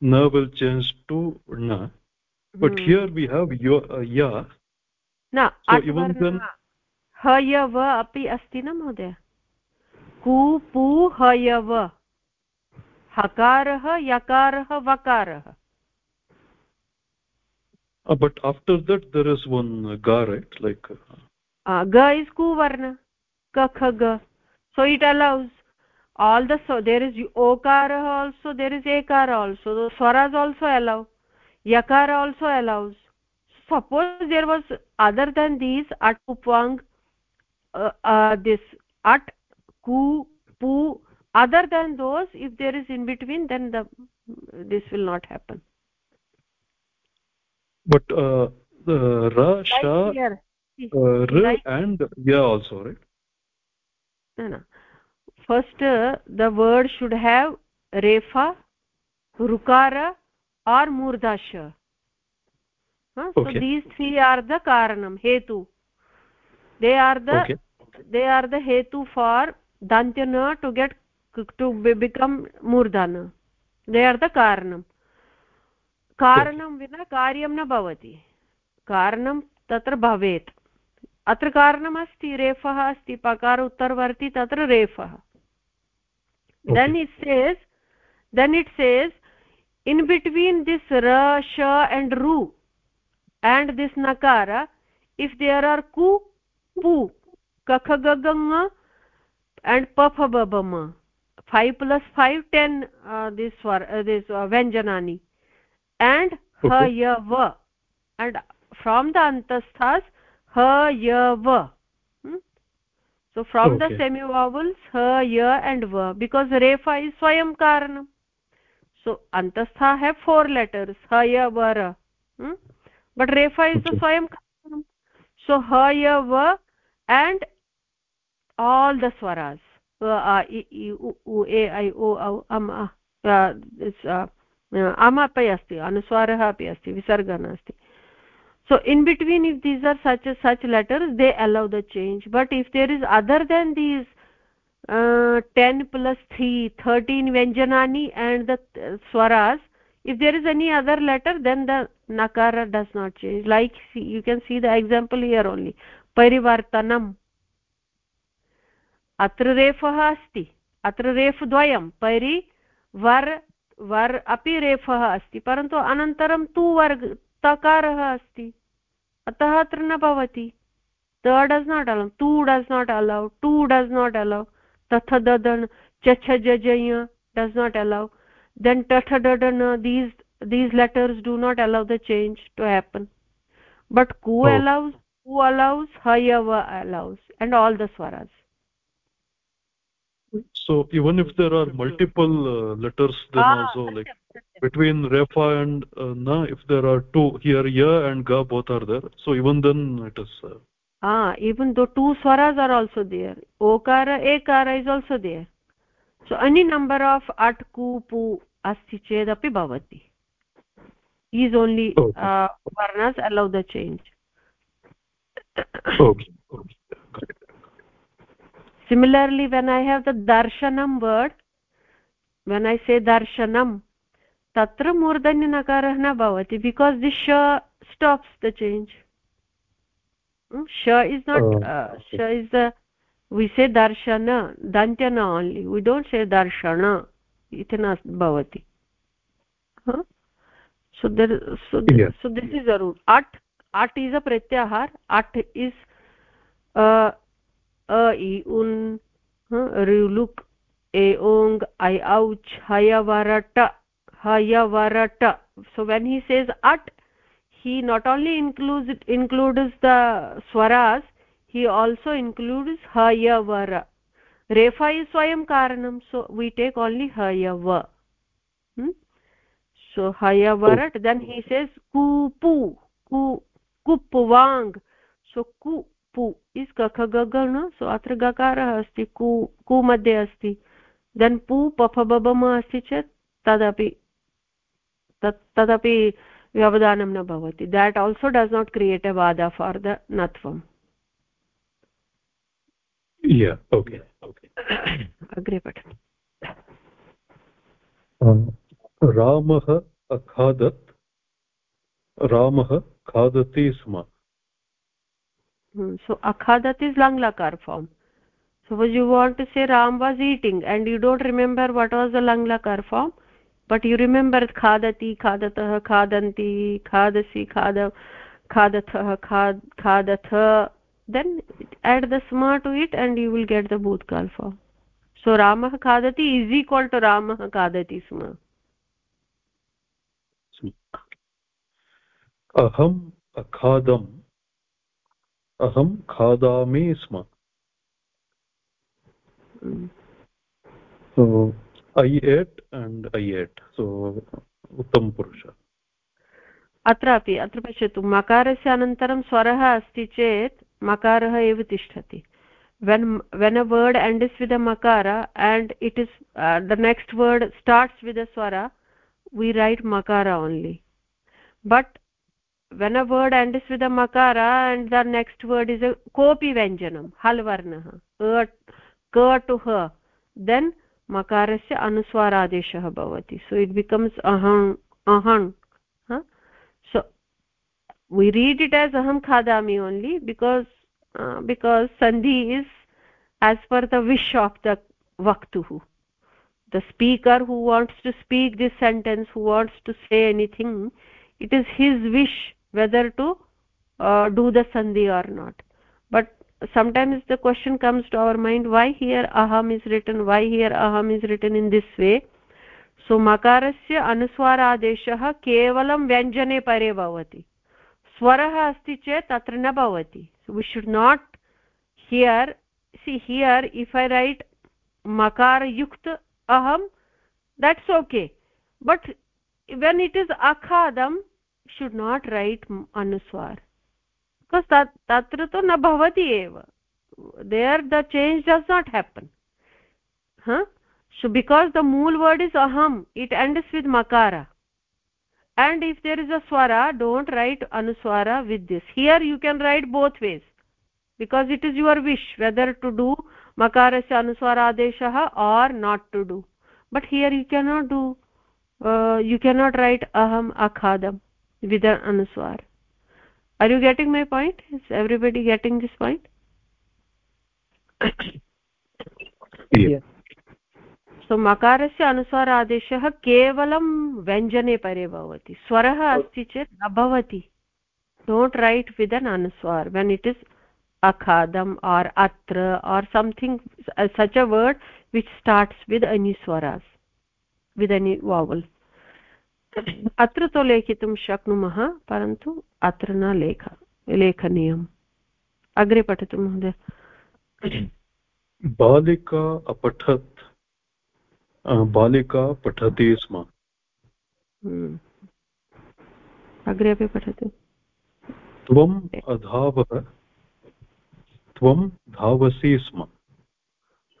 na will change to na but hmm. here we have ya, uh, ya. na so even then हयव अपि अस्ति न महोदय? कु पु हयव। हकारः यकारः वकारः। But after that there is one get like ग इस् कु क ख ग so it allows all the so there is ओकारः also there is एकार आल्सो स्वराज् आल्सो अलौ यकार also allows suppose there was other then these at उपवाङ्ग् uh, uh, this at ku pu other than those if there is in between then the this will not happen. But uh, the ra sha uh, r and ya also right? No no. First uh, the word should have refa rukara or murdasha. Huh? okay. so these three are the karanam hetu they are the okay. they are the hetu for dantyana to get to become murdana they are the karanam कारणं विना कार्यं न भवति कारणं तत्र भवेत् अत्र कारणमस्ति रेफः अस्ति पकार उत्तरवर्ति तत्र रेफः then it says then it says in between this ra sha and ru and this nakara if there are ku pu kakha gaganga and papha babama 5 plus 5 10 uh, this swar uh, this uh, vyanjanani and ha ya va and from the antasthas ha ya va hmm? so from okay. the semi vowels ha ya and va because refa is swayam karanam so antastha have four letters ha ya va ra hmm? but refa is okay. the swayam karanam so haya va and all the swaras. A i u a i o am it's uh, uh, am apai asti anuswarah api asti visarga nasti so in between if these are such such letters they allow the change. But if there is other than these uh, 10 plus 3 13 vyanjanani and the uh, swaras if there is any other letter then the nakara does not change like see, you can see the example here only parivartanam अत्र रेफः अस्ति अत्र रेफ् द्वयं परि वर् वर् अपि रेफः अस्ति परन्तु अनन्तरं तु वर्ग तकारः अस्ति अतः अत्र न भवति त does not allow to does not allow to does not allow तथ ददन् चछ जजय does not Alau then tathadadana these these letters do not allow the change to happen. But ku oh. allows ku allows? Hayava allows and all the swaras. So even if there are multiple uh, letters then ah, also like between refa and uh, na if there are two here ya and ga both are there. So even then it is uh, ah even though two swaras are also there. Okara ekara is also there. So any number of at कूपु अस्ति चेदपि भवति is only वर्णस् allow the change similarly when I have the दर्शनं word when I say दर्शनं तत्र मूर्धन्यनकारः न भवति because the श स्टाप्स् द चेञ्ज् श इस् नाट् श is the we say darshana dantyana only we don't say darshana iti na bhavati huh? so there so yeah. so this is a rule at at is a pratyahar at is uh, अ उन् ऋलुक् eong i ouch hayavarata hayavarata so when he says at he not only includes includes the swaras he also includes hayavara refa is swayam karanam so we take only hayava hmm? so hayavarat oh. then he says kupu ku kupuvang so ku pu is kakagagana so atra gakarah asti ku ku मध्ये अस्ति then पू पफबम अस्ति चेत् तदपि तत् तदपि व्यवधानं न भवति that also does not create a वादा फार् द नत्वम् अग्रे पठ रामः अखादत् रामः खादति स्म so akhadat is lang lakar form suppose you want to say ram was eating and you don't remember what was the lang lakar form but you remember khadati khadatah khadanti khadasi khada khadathah khad khadath then add the sma to it and you will get the bhutkal form so ramah khadati is equal to ramah khadati sma aham akhadam aham khadami sma so i ate and i ate so उत्तम पुरुष अत्रापि अत्र पश्यतु मकारस्य अनन्तरं स्वरः अस्ति चेत् मकारः एव तिष्ठति when when a word ends with a makara and it is uh, the next word starts with a swara we write makara only but when a word ends with a makara and the next word is a kopi vyanjanam hal varnah ka to ha then makarasya anuswaradeshah bhavati so it becomes aham aham we read it as aham khadami only because uh, because sandhi is as per the wish of the vaktuhu the speaker who wants to speak this sentence who wants to say anything it is his wish whether to uh, do the sandhi or not but sometimes the question comes to our mind why here aham is written why here aham is written in this way so makarasya anuswaradeshah kevalam vyanjane pare bhavati स्वरः अस्ति चेत् अत्र न भवति. We should not here see here if I write मकारयुक्त अहं that's okay but when it is अखादं should not write अनुस्वार् because तत्र तु न भवति एव there the change does not happen हा सो बिकास् द मूल् वर्ड् इस् अहम् इट् एण्ड्स् वित् मकारा and if there is a swara don't write anuswara with this. Here you can write both ways because it is your wish whether to do makarasya anuswara adeshah or not to do. But here you cannot do uh, you cannot write aham akhadam with an anuswar are you getting my point? Is everybody getting this point? Yes सो मकारस्य अनुस्वार आदेशः केवलं व्यञ्जने परे भवति स्वरः अस्ति चेत् न भवति। डोण्ट् रैट् विद् अन् अनुस्वार्। वेन् इट् इस् अखादम् आर् अत्र or something such a word which starts with any स्वरास् विद् अनि वावल् अत्र तु लेखितुं शक्नुमः परन्तु अत्र न लेख लेखनीयम्। अग्रे पठतु महोदय। <coughs> बालिका अपठत् बालिका पठति स्म। हम्म। अग्रे अपि पठतु। त्वम् अधावः त्वं धावसि स्म।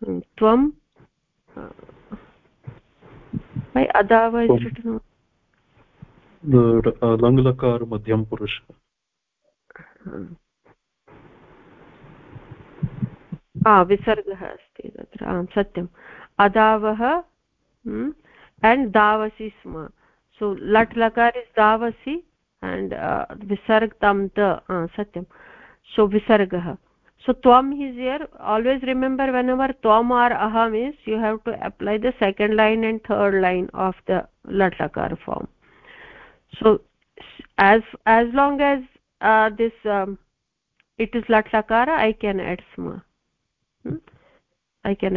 हम्म। त्वं अधाव लङ्लकार मध्यम पुरुष। विसर्गः अस्ति तत्र। आं सत्यम्। एण्ड् दावसि स्म सो लट् लकार इस् दावसि एण्ड् विसर्ग तं त सत्यं सो विसर्गः सो त्वम् is here always remember whenever त्वम् आर् अहम् is you have to apply the second line and third line of the लट् लकार form so as as long as uh, this um, it is lat lakara i can add sma. Hmm? i can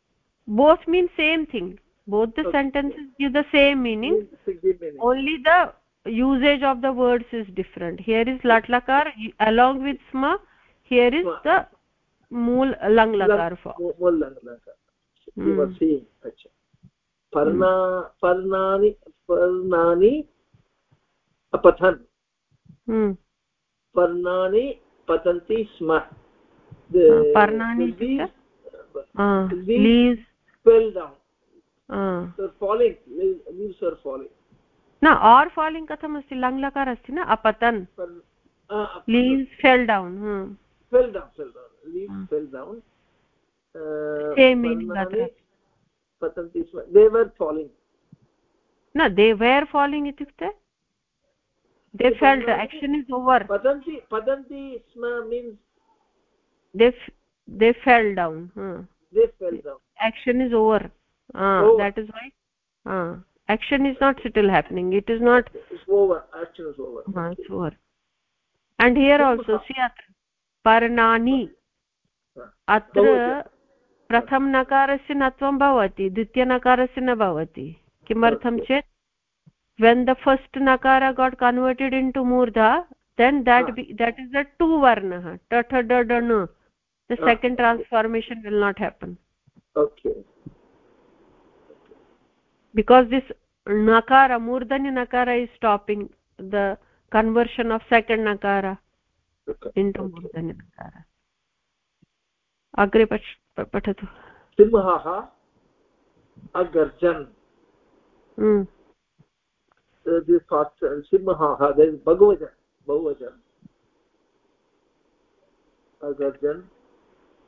both mean same thing. Both the okay. sentences give the same meaning. Only the usage of the words is different. Here is lat lakar along with sma. Here is the mool lang lakar for. mool lang lakar you hmm. were seeing acha parna parnani parnani apathan. Hmm. Parnani patanti sma. The Ah. ah leaves. fell down. Are falling कथम् अस्ति लङ् लकार न अपतन्। न दे were falling इत्युक्ते they fell down hmm. they fell down action is over ah over. that is why ah action is not still happening it is not it's over action is over ah it's over and here also see पर्णानि अत्र प्रथमनकारस्य नत्वं भवति द्वितीयनकारस्य न भवति किमर्थं चेत् when the first nakara got converted into murdha then that be, that is the two varna ta tha da da na the second transformation will not happen okay because this nakara murdhani nakara is stopping the conversion of second nakara okay. into okay. murdhani nakara अग्रे पठतु सिंहः अगर्जन् सिंहः बहुवचन बहुवचन अगर्जन्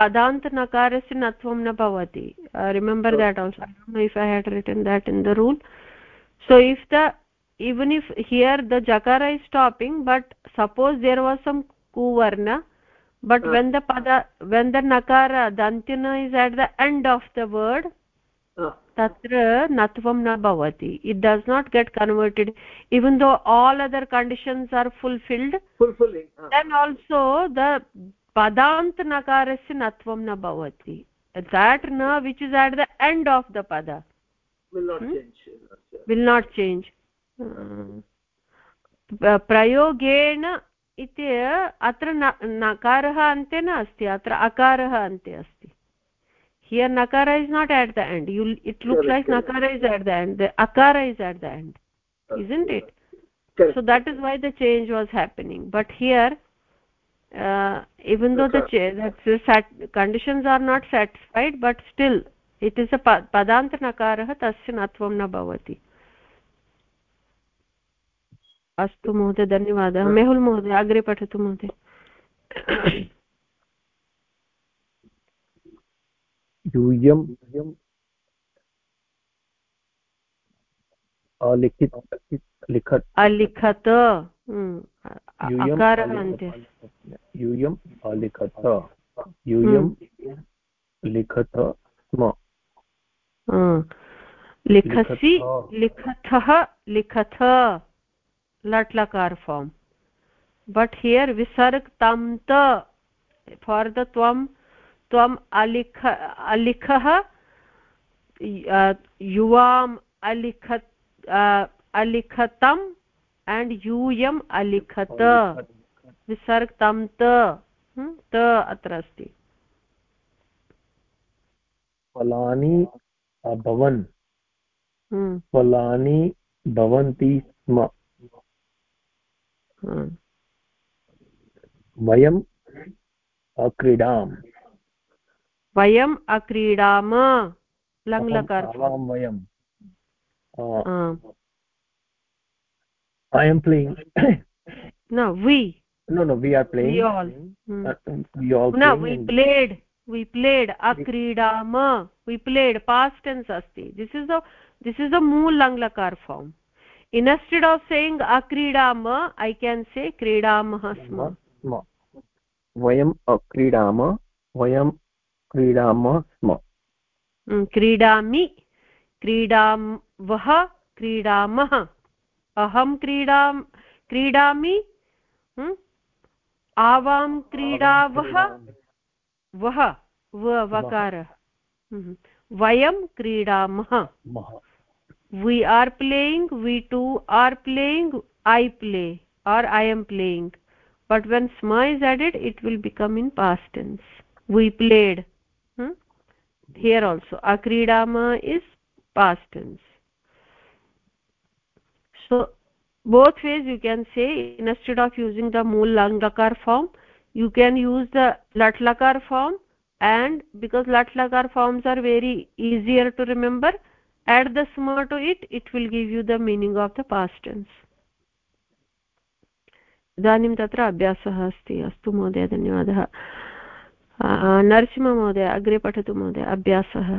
पदान्तनकारस्य नत्वं न भवति remember that also if I had written that in the rule so if the even if here the jakara is stopping but suppose there was some kuvarna but uh. when the pada when the nakara dantyana is at the end of the word tatra natvam na bhavati it does not get converted even though all other conditions are fulfilled fulfilling uh. then also the पदान्त नकारस्य नत्वं न भवति। That न which is at the end of the पद will not change प्रयोगेण इति अत्र नकारः अन्ते न अस्ति अत्र अकारः अन्ते अस्ति हियर् नकार is not at the end you it look like नकार इस् एट् द एण्ड् अकार is at the end is isn't it so that is why the change was happening but here uh, even though the that conditions are not satisfied but still it is a padant nakarah tasya natvam na bhavati अस्तु महोदय धन्यवादः मेहुल् महोदय अग्रे पठतु महोदय यूयम् अलिखित लिखत् अलिखत यूयम् अलिखत यूयं लिखत स्म हाँ। लिखसि लिखतः लिखत लट्लकार फार्म्। बट् हियर् विसर्ग तं त फार् द त्वं त्वम् अलिख अलिखः युवाम् अलिखत् अलिखतं and yuyam alikhat visarg tam ta ta अत्र अस्ति। फलानि अभवन्। फलानि भवन्ति स्म। वयम् अक्रीडाम्। वयम् अक्रीडाम। लङ्लकार। वयम्। I am playing <coughs> no we no no we are playing we all hmm. uh, we all no we played we played akridama we played past tense asti this is the this is the mool langlakar form instead of saying akridama i can say kridamah sma vayam akridama vayam क्रीडामः स्म क्रीडामि क्रीडां वः क्रीडामः अहं क्रीडा क्रीडामि आवां क्रीडावः वः वकारः। वयं क्रीडामः। We are playing we two are playing I play or I am playing but when स्म is added it will become in past tense we played here also a क्रीडामः is past tense so both ways you can say instead of using the mool lakar form you can use the lat lakar form and because lat lakar forms are very easier to remember add the sma to it it will give you the meaning of the past tense इदानीं तत्र अभ्यासः अस्ति अस्तु महोदय धन्यवादः नरसिंहमहोदय अग्रे पठतु महोदय अभ्यासः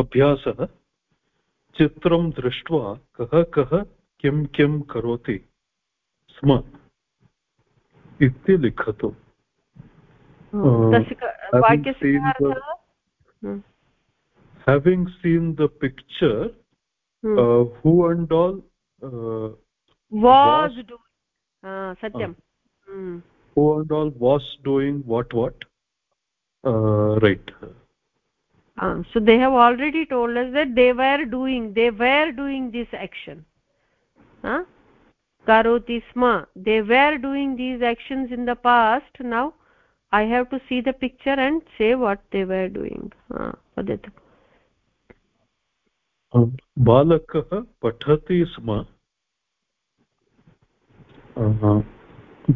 अभ्यासः चित्रं दृष्ट्वा कः कः किं किं करोति? स्म। इति लिखतु। Having seen the picture all and all सत्यं who. And all was doing what what right uh, so they have already told us that they were doing they were doing this action huh? karoti sma they were doing these actions in the past now i have to see the picture and say what they were doing uh, वदतु बालकः पठति स्म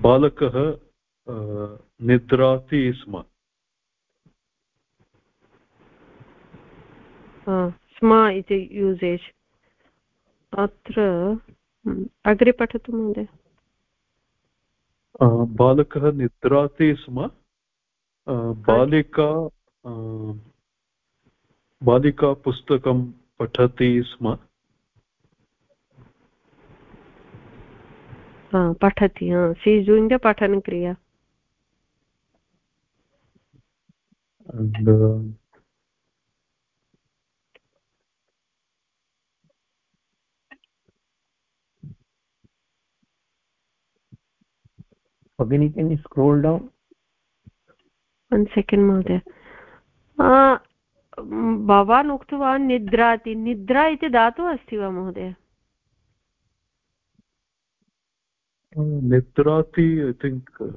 बालकः निद्राति स्म स्म इति usage अत्र अग्रे पठतु महोदय. बालकः निद्राति स्म. बालिका बालिका पुस्तकं पठति स्म. पठति सी इस् डूयिङ्ग् द पठनक्रिया and uh, Bhagini, can you scroll down? One second, Mother. भवान् उक्तवान् निद्राति निद्रा इति धातुः अस्ति वा महोदय nidrati i think uh,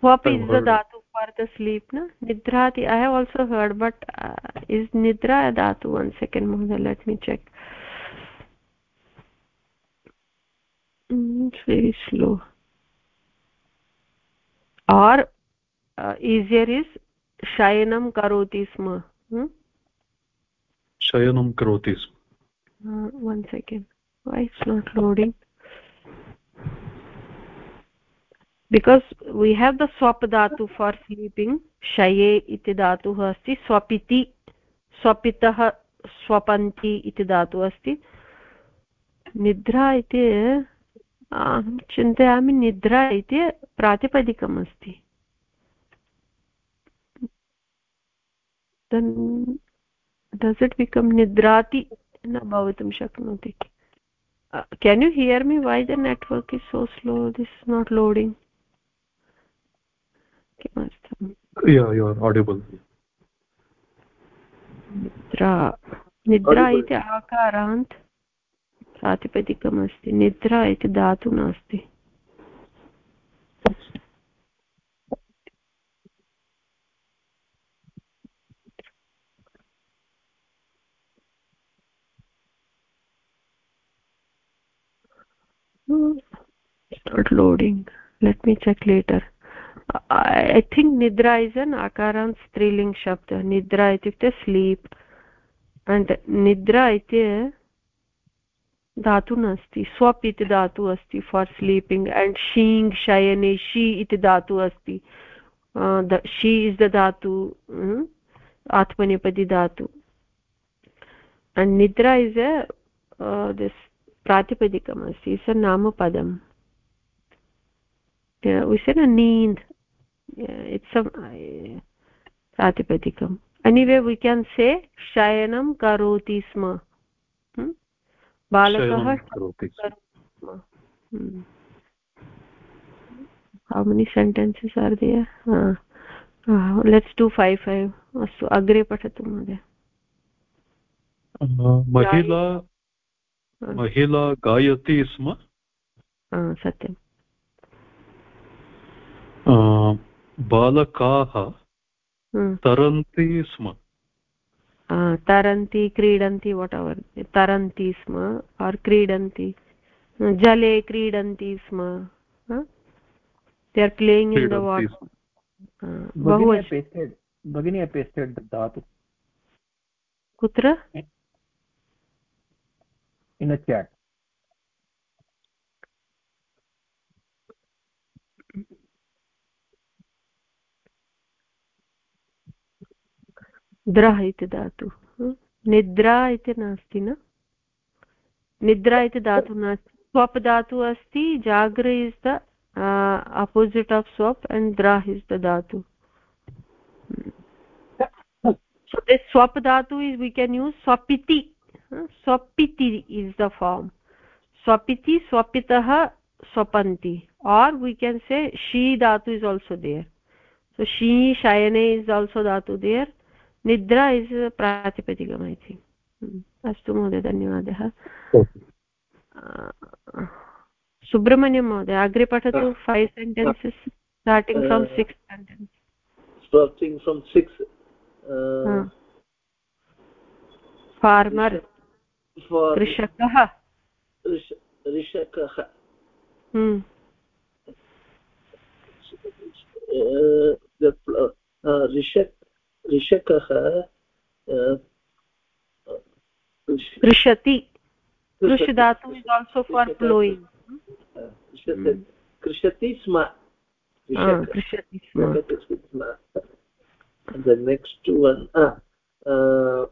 what is the dhatu for the sleep na nidrati i have also heard but uh, is nidra a dhatu one second mohdaya let me check mm, it's very slow or uh, easier is shayanam karoti sma hmm? shayanam karoti sma uh, one second why it's not loading because we have the swap dhatu for sleeping shaye iti dhatuः अस्ति स्वपिति स्वपितः स्वपन्ति इति धातुः अस्ति निद्रा इति अहं चिन्तयामि निद्रा इति प्रातिपदिकम् अस्ति डस् इट् बिकम् निद्राति न भवितुं शक्नोति? Can you hear me why the network is so slow this not loading किमर्थं yeah you are audible. निद्रा निद्रा इति आकारान्त्। प्रातिपदिकम् अस्ति निद्रा इति धातु नास्ति let me check later I think निद्रा इस् अन् आकारान् स्त्रीलिङ्ग् शब्द निद्रा इत्युक्ते स्लीप् अण्ड् निद्रा इति धातु नास्ति स्वप् इति धातु अस्ति फार् स्लीपिङ्ग् एण्ड् शीङ् शयने शी इति धातु अस्ति शी इस् द धातु आत्मनेपदी धातु is a uh, this pratipadikam asti it's a namapadam yeah, we said a need yeah, it's a uh, pratipadikam anyway we can say shayanam karoti sma hmm? बालकः how many sentences are they let's to five five अस्तु अग्रे पठतु महोदय। uh, महिला गायति uh. स्म। uh, सत्यं बालकाः hmm. तरन्ति स्म। तरन्ति क्रीडन्ति वट् एवर् तरन्ति स्म आर् क्रीडन्ति जले क्रीडन्ति स्म they are playing in the water बहु भगिनी पेस्टेड् दातु कुत्र? In a chat. द्र इति धातु। निद्रा इति नास्ति न? निद्रा इति धातु नास्ति। स्वप् धातु अस्ति, जाग्र इस् द अपोजिट् आफ् स्वप् एण्ड् द्रा इस् द धातु। स्वप् धातु इस् वी केन् यूस् स्वपिति। स्वपिति इस् द फार्म् स्वपिति, स्वपितः, स्वपन्ति। आर् वी केन् से शी धातु इस् आल्सो देयर् सो शी, शयने इस् आल्सो धातु there nidra is pratipadikam i think अस्तु महोदय धन्यवादः। सुब्रह्मण्यं महोदय अग्रे पठतु five sentences starting from six sentence starting from six uh, farmer कृषकः। ऋषकः ऋषकः कृषति कृषधातु इस् आल्सो फार् प्लोयिङ्ग् कृषति स्म कृषति स्म the next one ah, uh,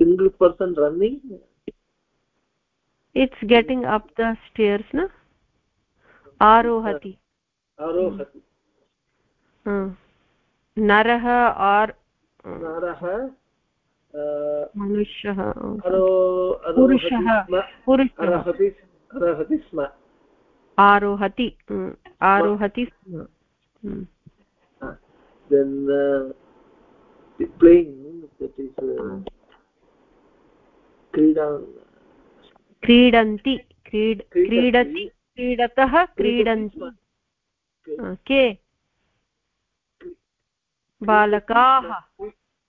single person running it's getting up the stairs na arohati arohati नरः आर् नरः मनुष्यः। पुरुषः। अर्हति स्म। आरोहति आरोहति स्म। then uh, playing that is uh, क्रीडा क्रीडन्ति क्रीड क्रीडति। क्रीडतः क्रीडन्ति। के? बालकाः।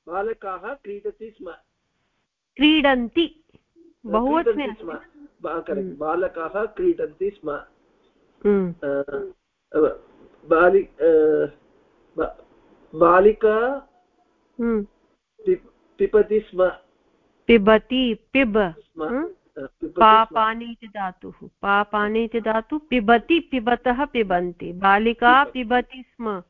बालकाः क्रीडति स्म। क्रीडन्ति। बहुवचने स्म। बालकाः क्रीडन्ति स्म। बालि बालिका पिबति स्म। पिबति पिब। पापानि इति धातुः। पापानि इति धातु पिबति पिबतः पिबन्ति। बालिका पिबति स्म।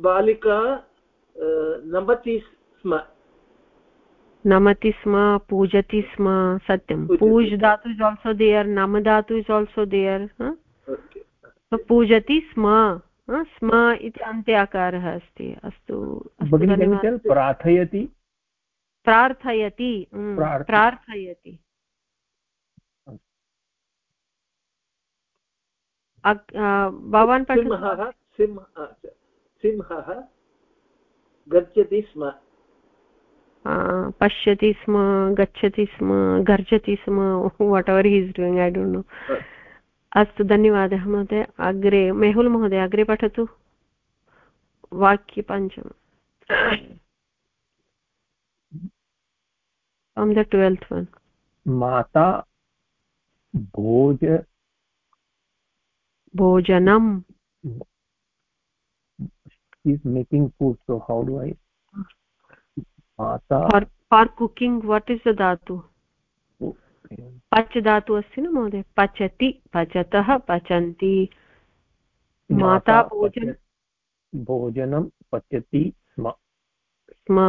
बालिका नमति स्म। नमति स्म पूजति स्म सत्यं। पूज् धातु इस् आल्सो देयर् नम धातु इस् आल्सो देयर् पूजति स्म स्म इति अन्ते आकारः अस्ति अस्तु प्रार्थयति। प्रार्थयति प्रार्थयति। भवान् सिंहः सिंहः गच्छति स्म। पश्यति स्म गच्छति स्म गर्जति स्म whatever he is doing I don't know अस्तु धन्यवादः महोदय। अग्रे मेहुल् महोदय अग्रे पठतु। वाक्यपञ्चम फ्रम् द वन् माता भोज भोजनम् is making food so how do i mata for for cooking what is the dhatu पच् धातु अस्ति न महोदय पचति पचतः पचन्ति माता भोजन भोजनं पचति स्म स्म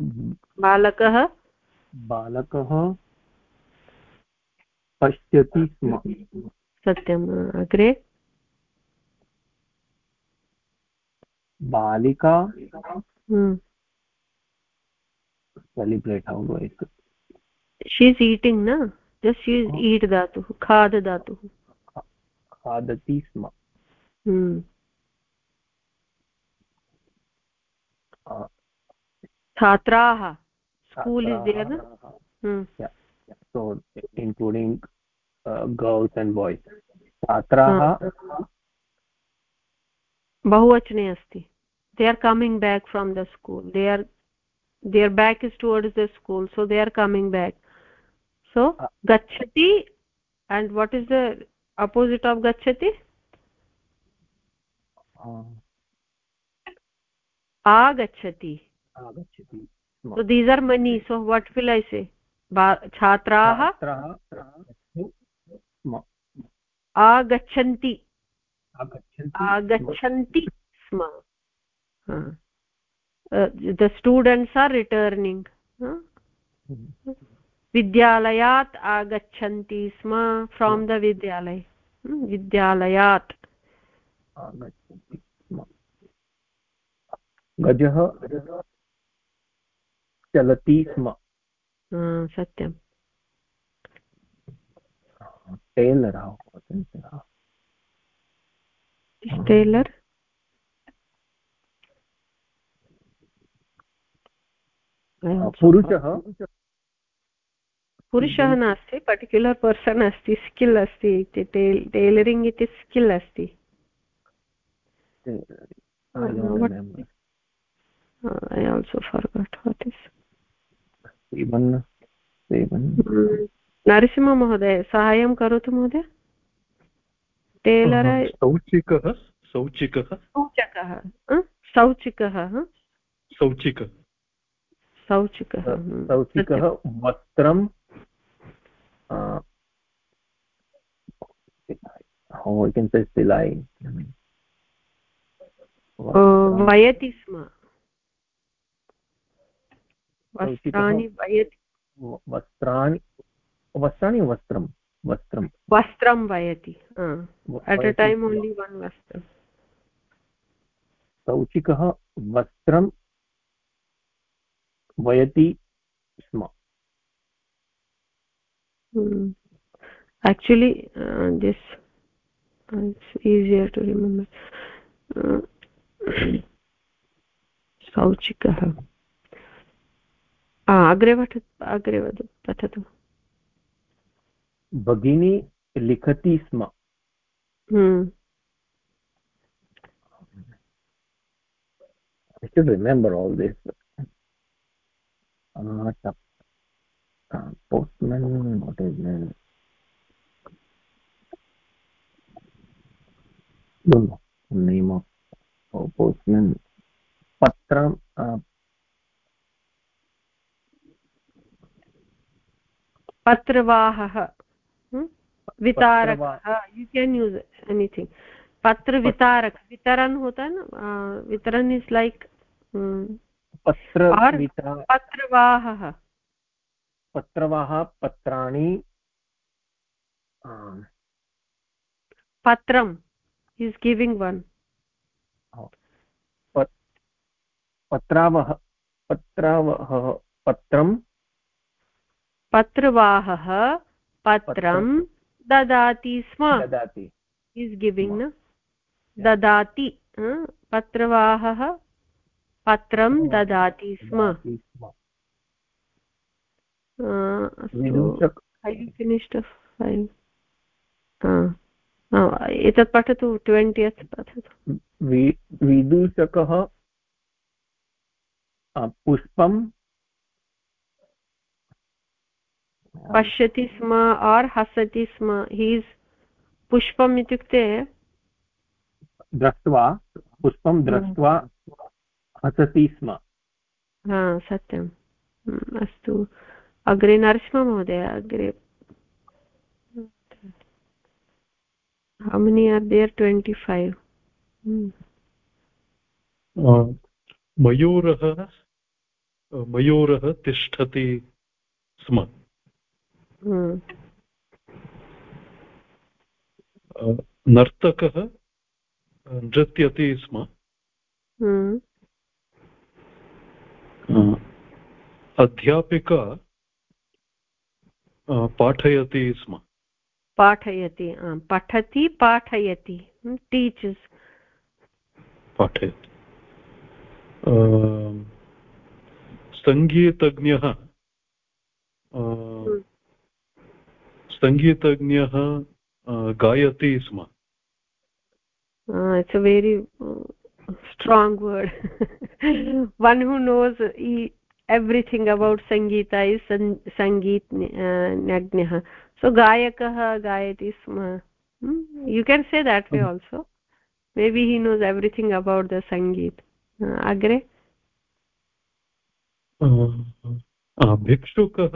बालकः? बालकः पश्यति स्म। सत्यम् अग्रे। बालिका celebrate how do she is eating न? जस्ट् शी इस् ईट् धातुः खाद धातुः। खादति स्म। छात्राः school is there so including girls and boys छात्राः बहुवचने अस्ति। They are coming back from the school they are there back is towards the school so they are coming back so गच्छति and what is the opposite of गच्छति आगच्छति agachati so these are many so what will i say? छात्राः आगच्छन्ति। आगच्छन्ति। स्म। The students are returning विद्यालयात् आगच्छन्ति स्म फ्रोम् द विद्यालय। विद्यालयात्। गजः। चलति स्म। सत्यं टेलर्? टेलर् पुरुषः? पुरुषः नास्ति पर्टिक्युलर् पर्सन् अस्ति स्किल् अस्ति इति टेलरिङ्ग् इति स्किल् अस्ति। I also forgot what is नरसिंहमहोदय साहाय्यं करोतु महोदय? टेलर सौचिकः सौचिकः सौचकः सौचिकः सौचिकः सौचिकः सौचिकः वस्त्रं वयति स्म। वस्त्राणि वयति वस्त्राणि वस्त्राणि वस्त्रं वस्त्रं। वस्त्रं वयति at a time only one वस्त्रं सौचिकः वस्त्रं वयति स्म। Actually uh, this uh, it's easier to remember. Uh, <clears throat> अग्रे पठ अग्रे वद पठतु भगिनी लिखति स्म I should remember all this. Uh, uh, postman, what is name? No, name of oh, postman. Patram, uh, पत्रवाहः वितारकः यू कैन यूज़ एनीथिंग पत्र वितारक वितरण होता है ना वितरण इज़ लाइक पत्र पत्रवाहः। पत्रवाह पत्राणि पत्रम् इस् गिविङ्ग् वन् पत्रावः पत्रावः पत्रं। पत्रवाहः पत्रं ददाति स्म। ददाति। इस् गिविङ्ग् न ददाति पत्रवाहः पत्रं ददाति स्म। एतत् पठतु ट्वेण्टियत् पठतु। विदूषकः पुष्पं पश्यति स्म और् हसति स्म। हीस् पुष्पम् इत्युक्ते दृष्ट्वा पुष्पं दृष्ट्वा हसति स्म। हा सत्यम्। अस्तु। अग्रे नरसिंहमहोदय अग्रे। How many are there? 25 hmm. मयूरः मयूरः तिष्ठति स्म। नर्तकः नृत्यति स्म अध्यापिका पाठयति स्म पाठयति पठति पाठयति टीचर्स् पाठयति सङ्गीतज्ञः सङ्गीतज्ञः गायति स्म। It's a very strong word one who knows everything about Sangeeta is सङ्गीत् ज्ञः सो गायकः गायति स्म you can say that way also may be he knows everything about the sangeet अग्रे भिक्षुकः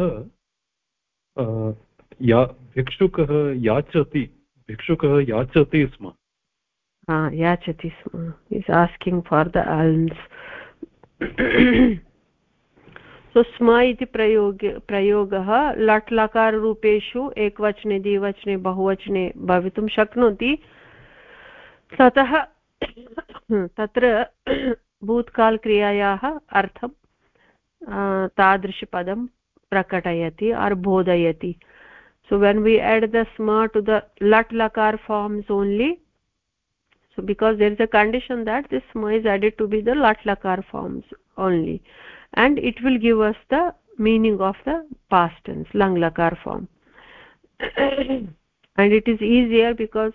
या भिक्षुकः याचति भिक्षुकः याचति स्म। याचति स्म। Is asking for the alms so स्म इति प्रयोग प्रयोगः लट् लकाररूपेषु एकवचने, द्विवचने, बहुवचने भवितुं शक्नोति। ततः, तत्र भूत्कालक्रियायाः अर्थं तादृशपदं प्रकटयति आर् बोधयति। So when we add the sma to the lat lakar forms only so because there is a condition that this sma is added to be the lat lakar forms only and it will give us the meaning of the past tense lang lakar form. <coughs> And it is easier because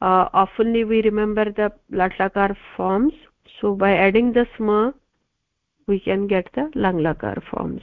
uh, oftenly we remember the lat lakar forms. So by adding the sma we can get the lang lakar forms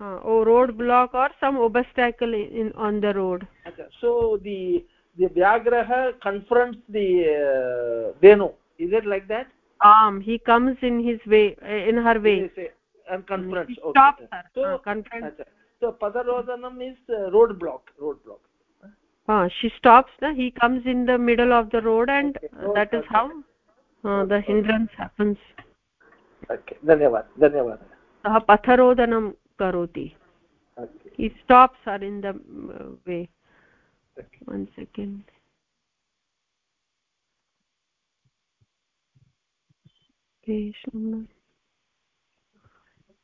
uh, or road block or some obstacle in on the road okay. so the the vyagraha confronts the uh, denu is it like that um he comes in his way in her way and confronts he stops okay. her so uh, confronts okay. so padarodanam is uh, road block road block uh, she stops na? he comes in the middle of the road and okay. uh, that is how uh, the hindrance happens okay dhanyawad dhanyawad सः पथरोदनं karoti okay. he stops her in the uh, way okay. one second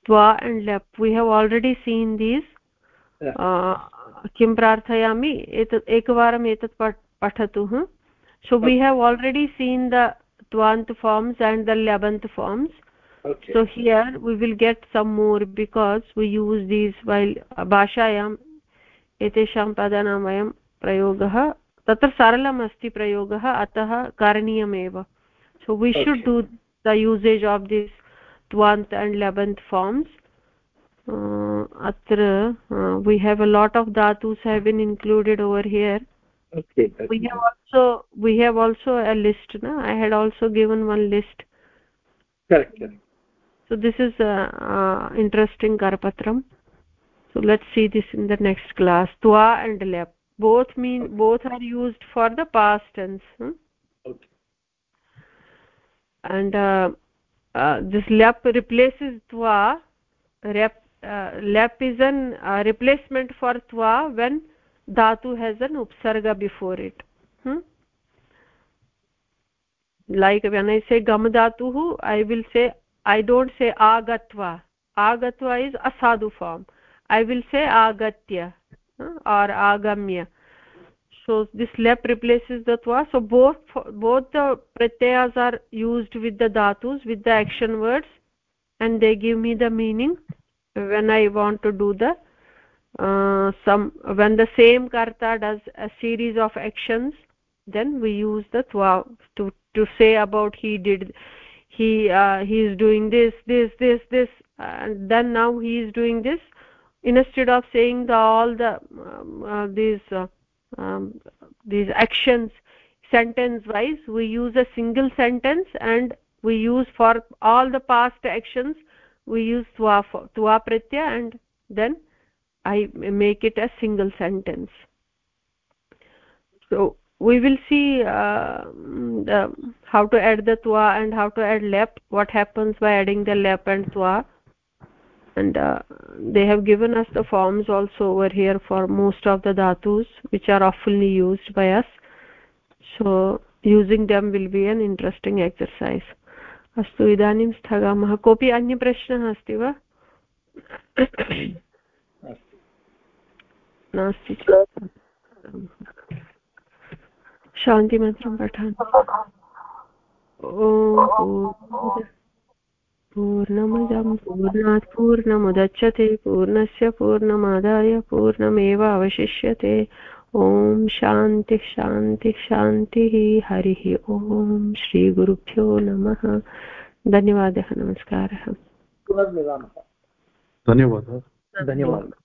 twa and lep we have already seen these किं प्रार्थयामि एतत् एकवारम् एतत् पठतु so we have already seen the twant forms and the labant forms okay. so here we will get some more because we use these while भाषायाम् एतेषां पदानां वयं प्रयोगः तत्र सरलम् अस्ति प्रयोगः अतः करणीयमेव so we okay. should do the usage of this twant and labant forms uh, atra uh, we have a lot of dhatus have been included over here okay, okay. we have also we have also a list na i had also given one list correct correct so this is a, uh, interesting karpatram so let's see this in the next class twa and lep both mean okay. both are used for the past tense hmm? okay and uh, uh, this lep replaces twa rep uh, lep is an uh, replacement for twa when dhatu has an upsarga before it hmm? like when i say gam dhatuh i will say i don't say agatva. Agatva is asadu form. I will say agatya or agamya. So this lep replaces the twa. So both both the pratyayas are used with the dhatus with the action words and they give me the meaning when i want to do the uh, some when the same karta does a series of actions then we use the twa to to say about he did he uh, he is doing this this this this and then now he is doing this. Instead of saying the all the um, uh, these uh, um, these actions sentence wise we use a single sentence and we use for all the past actions we use twa twa pratyaya and then i make it a single sentence. So we will see uh, the, how to add the twa and how to add lep what happens by adding the lep and twa and uh, they have given us the forms also over here for most of the dhatus which are often used by us so using them will be an interesting exercise अस्तु इदानीं स्थगामः कोऽपि अन्यप्रश्नः अस्ति वा नास्ति शान्तिमन्त्रं पठामि ॐ पूर्णमदं पूर्णात् पूर्णमुदच्छते पूर्णस्य पूर्णमादाय पूर्णमेव अवशिष्यते ॐ शान्तिः शान्तिः शान्तिः हरिः ॐ श्रीगुरुभ्यो नमः। धन्यवादः नमस्कारः। धन्यवादः। धन्यवादः।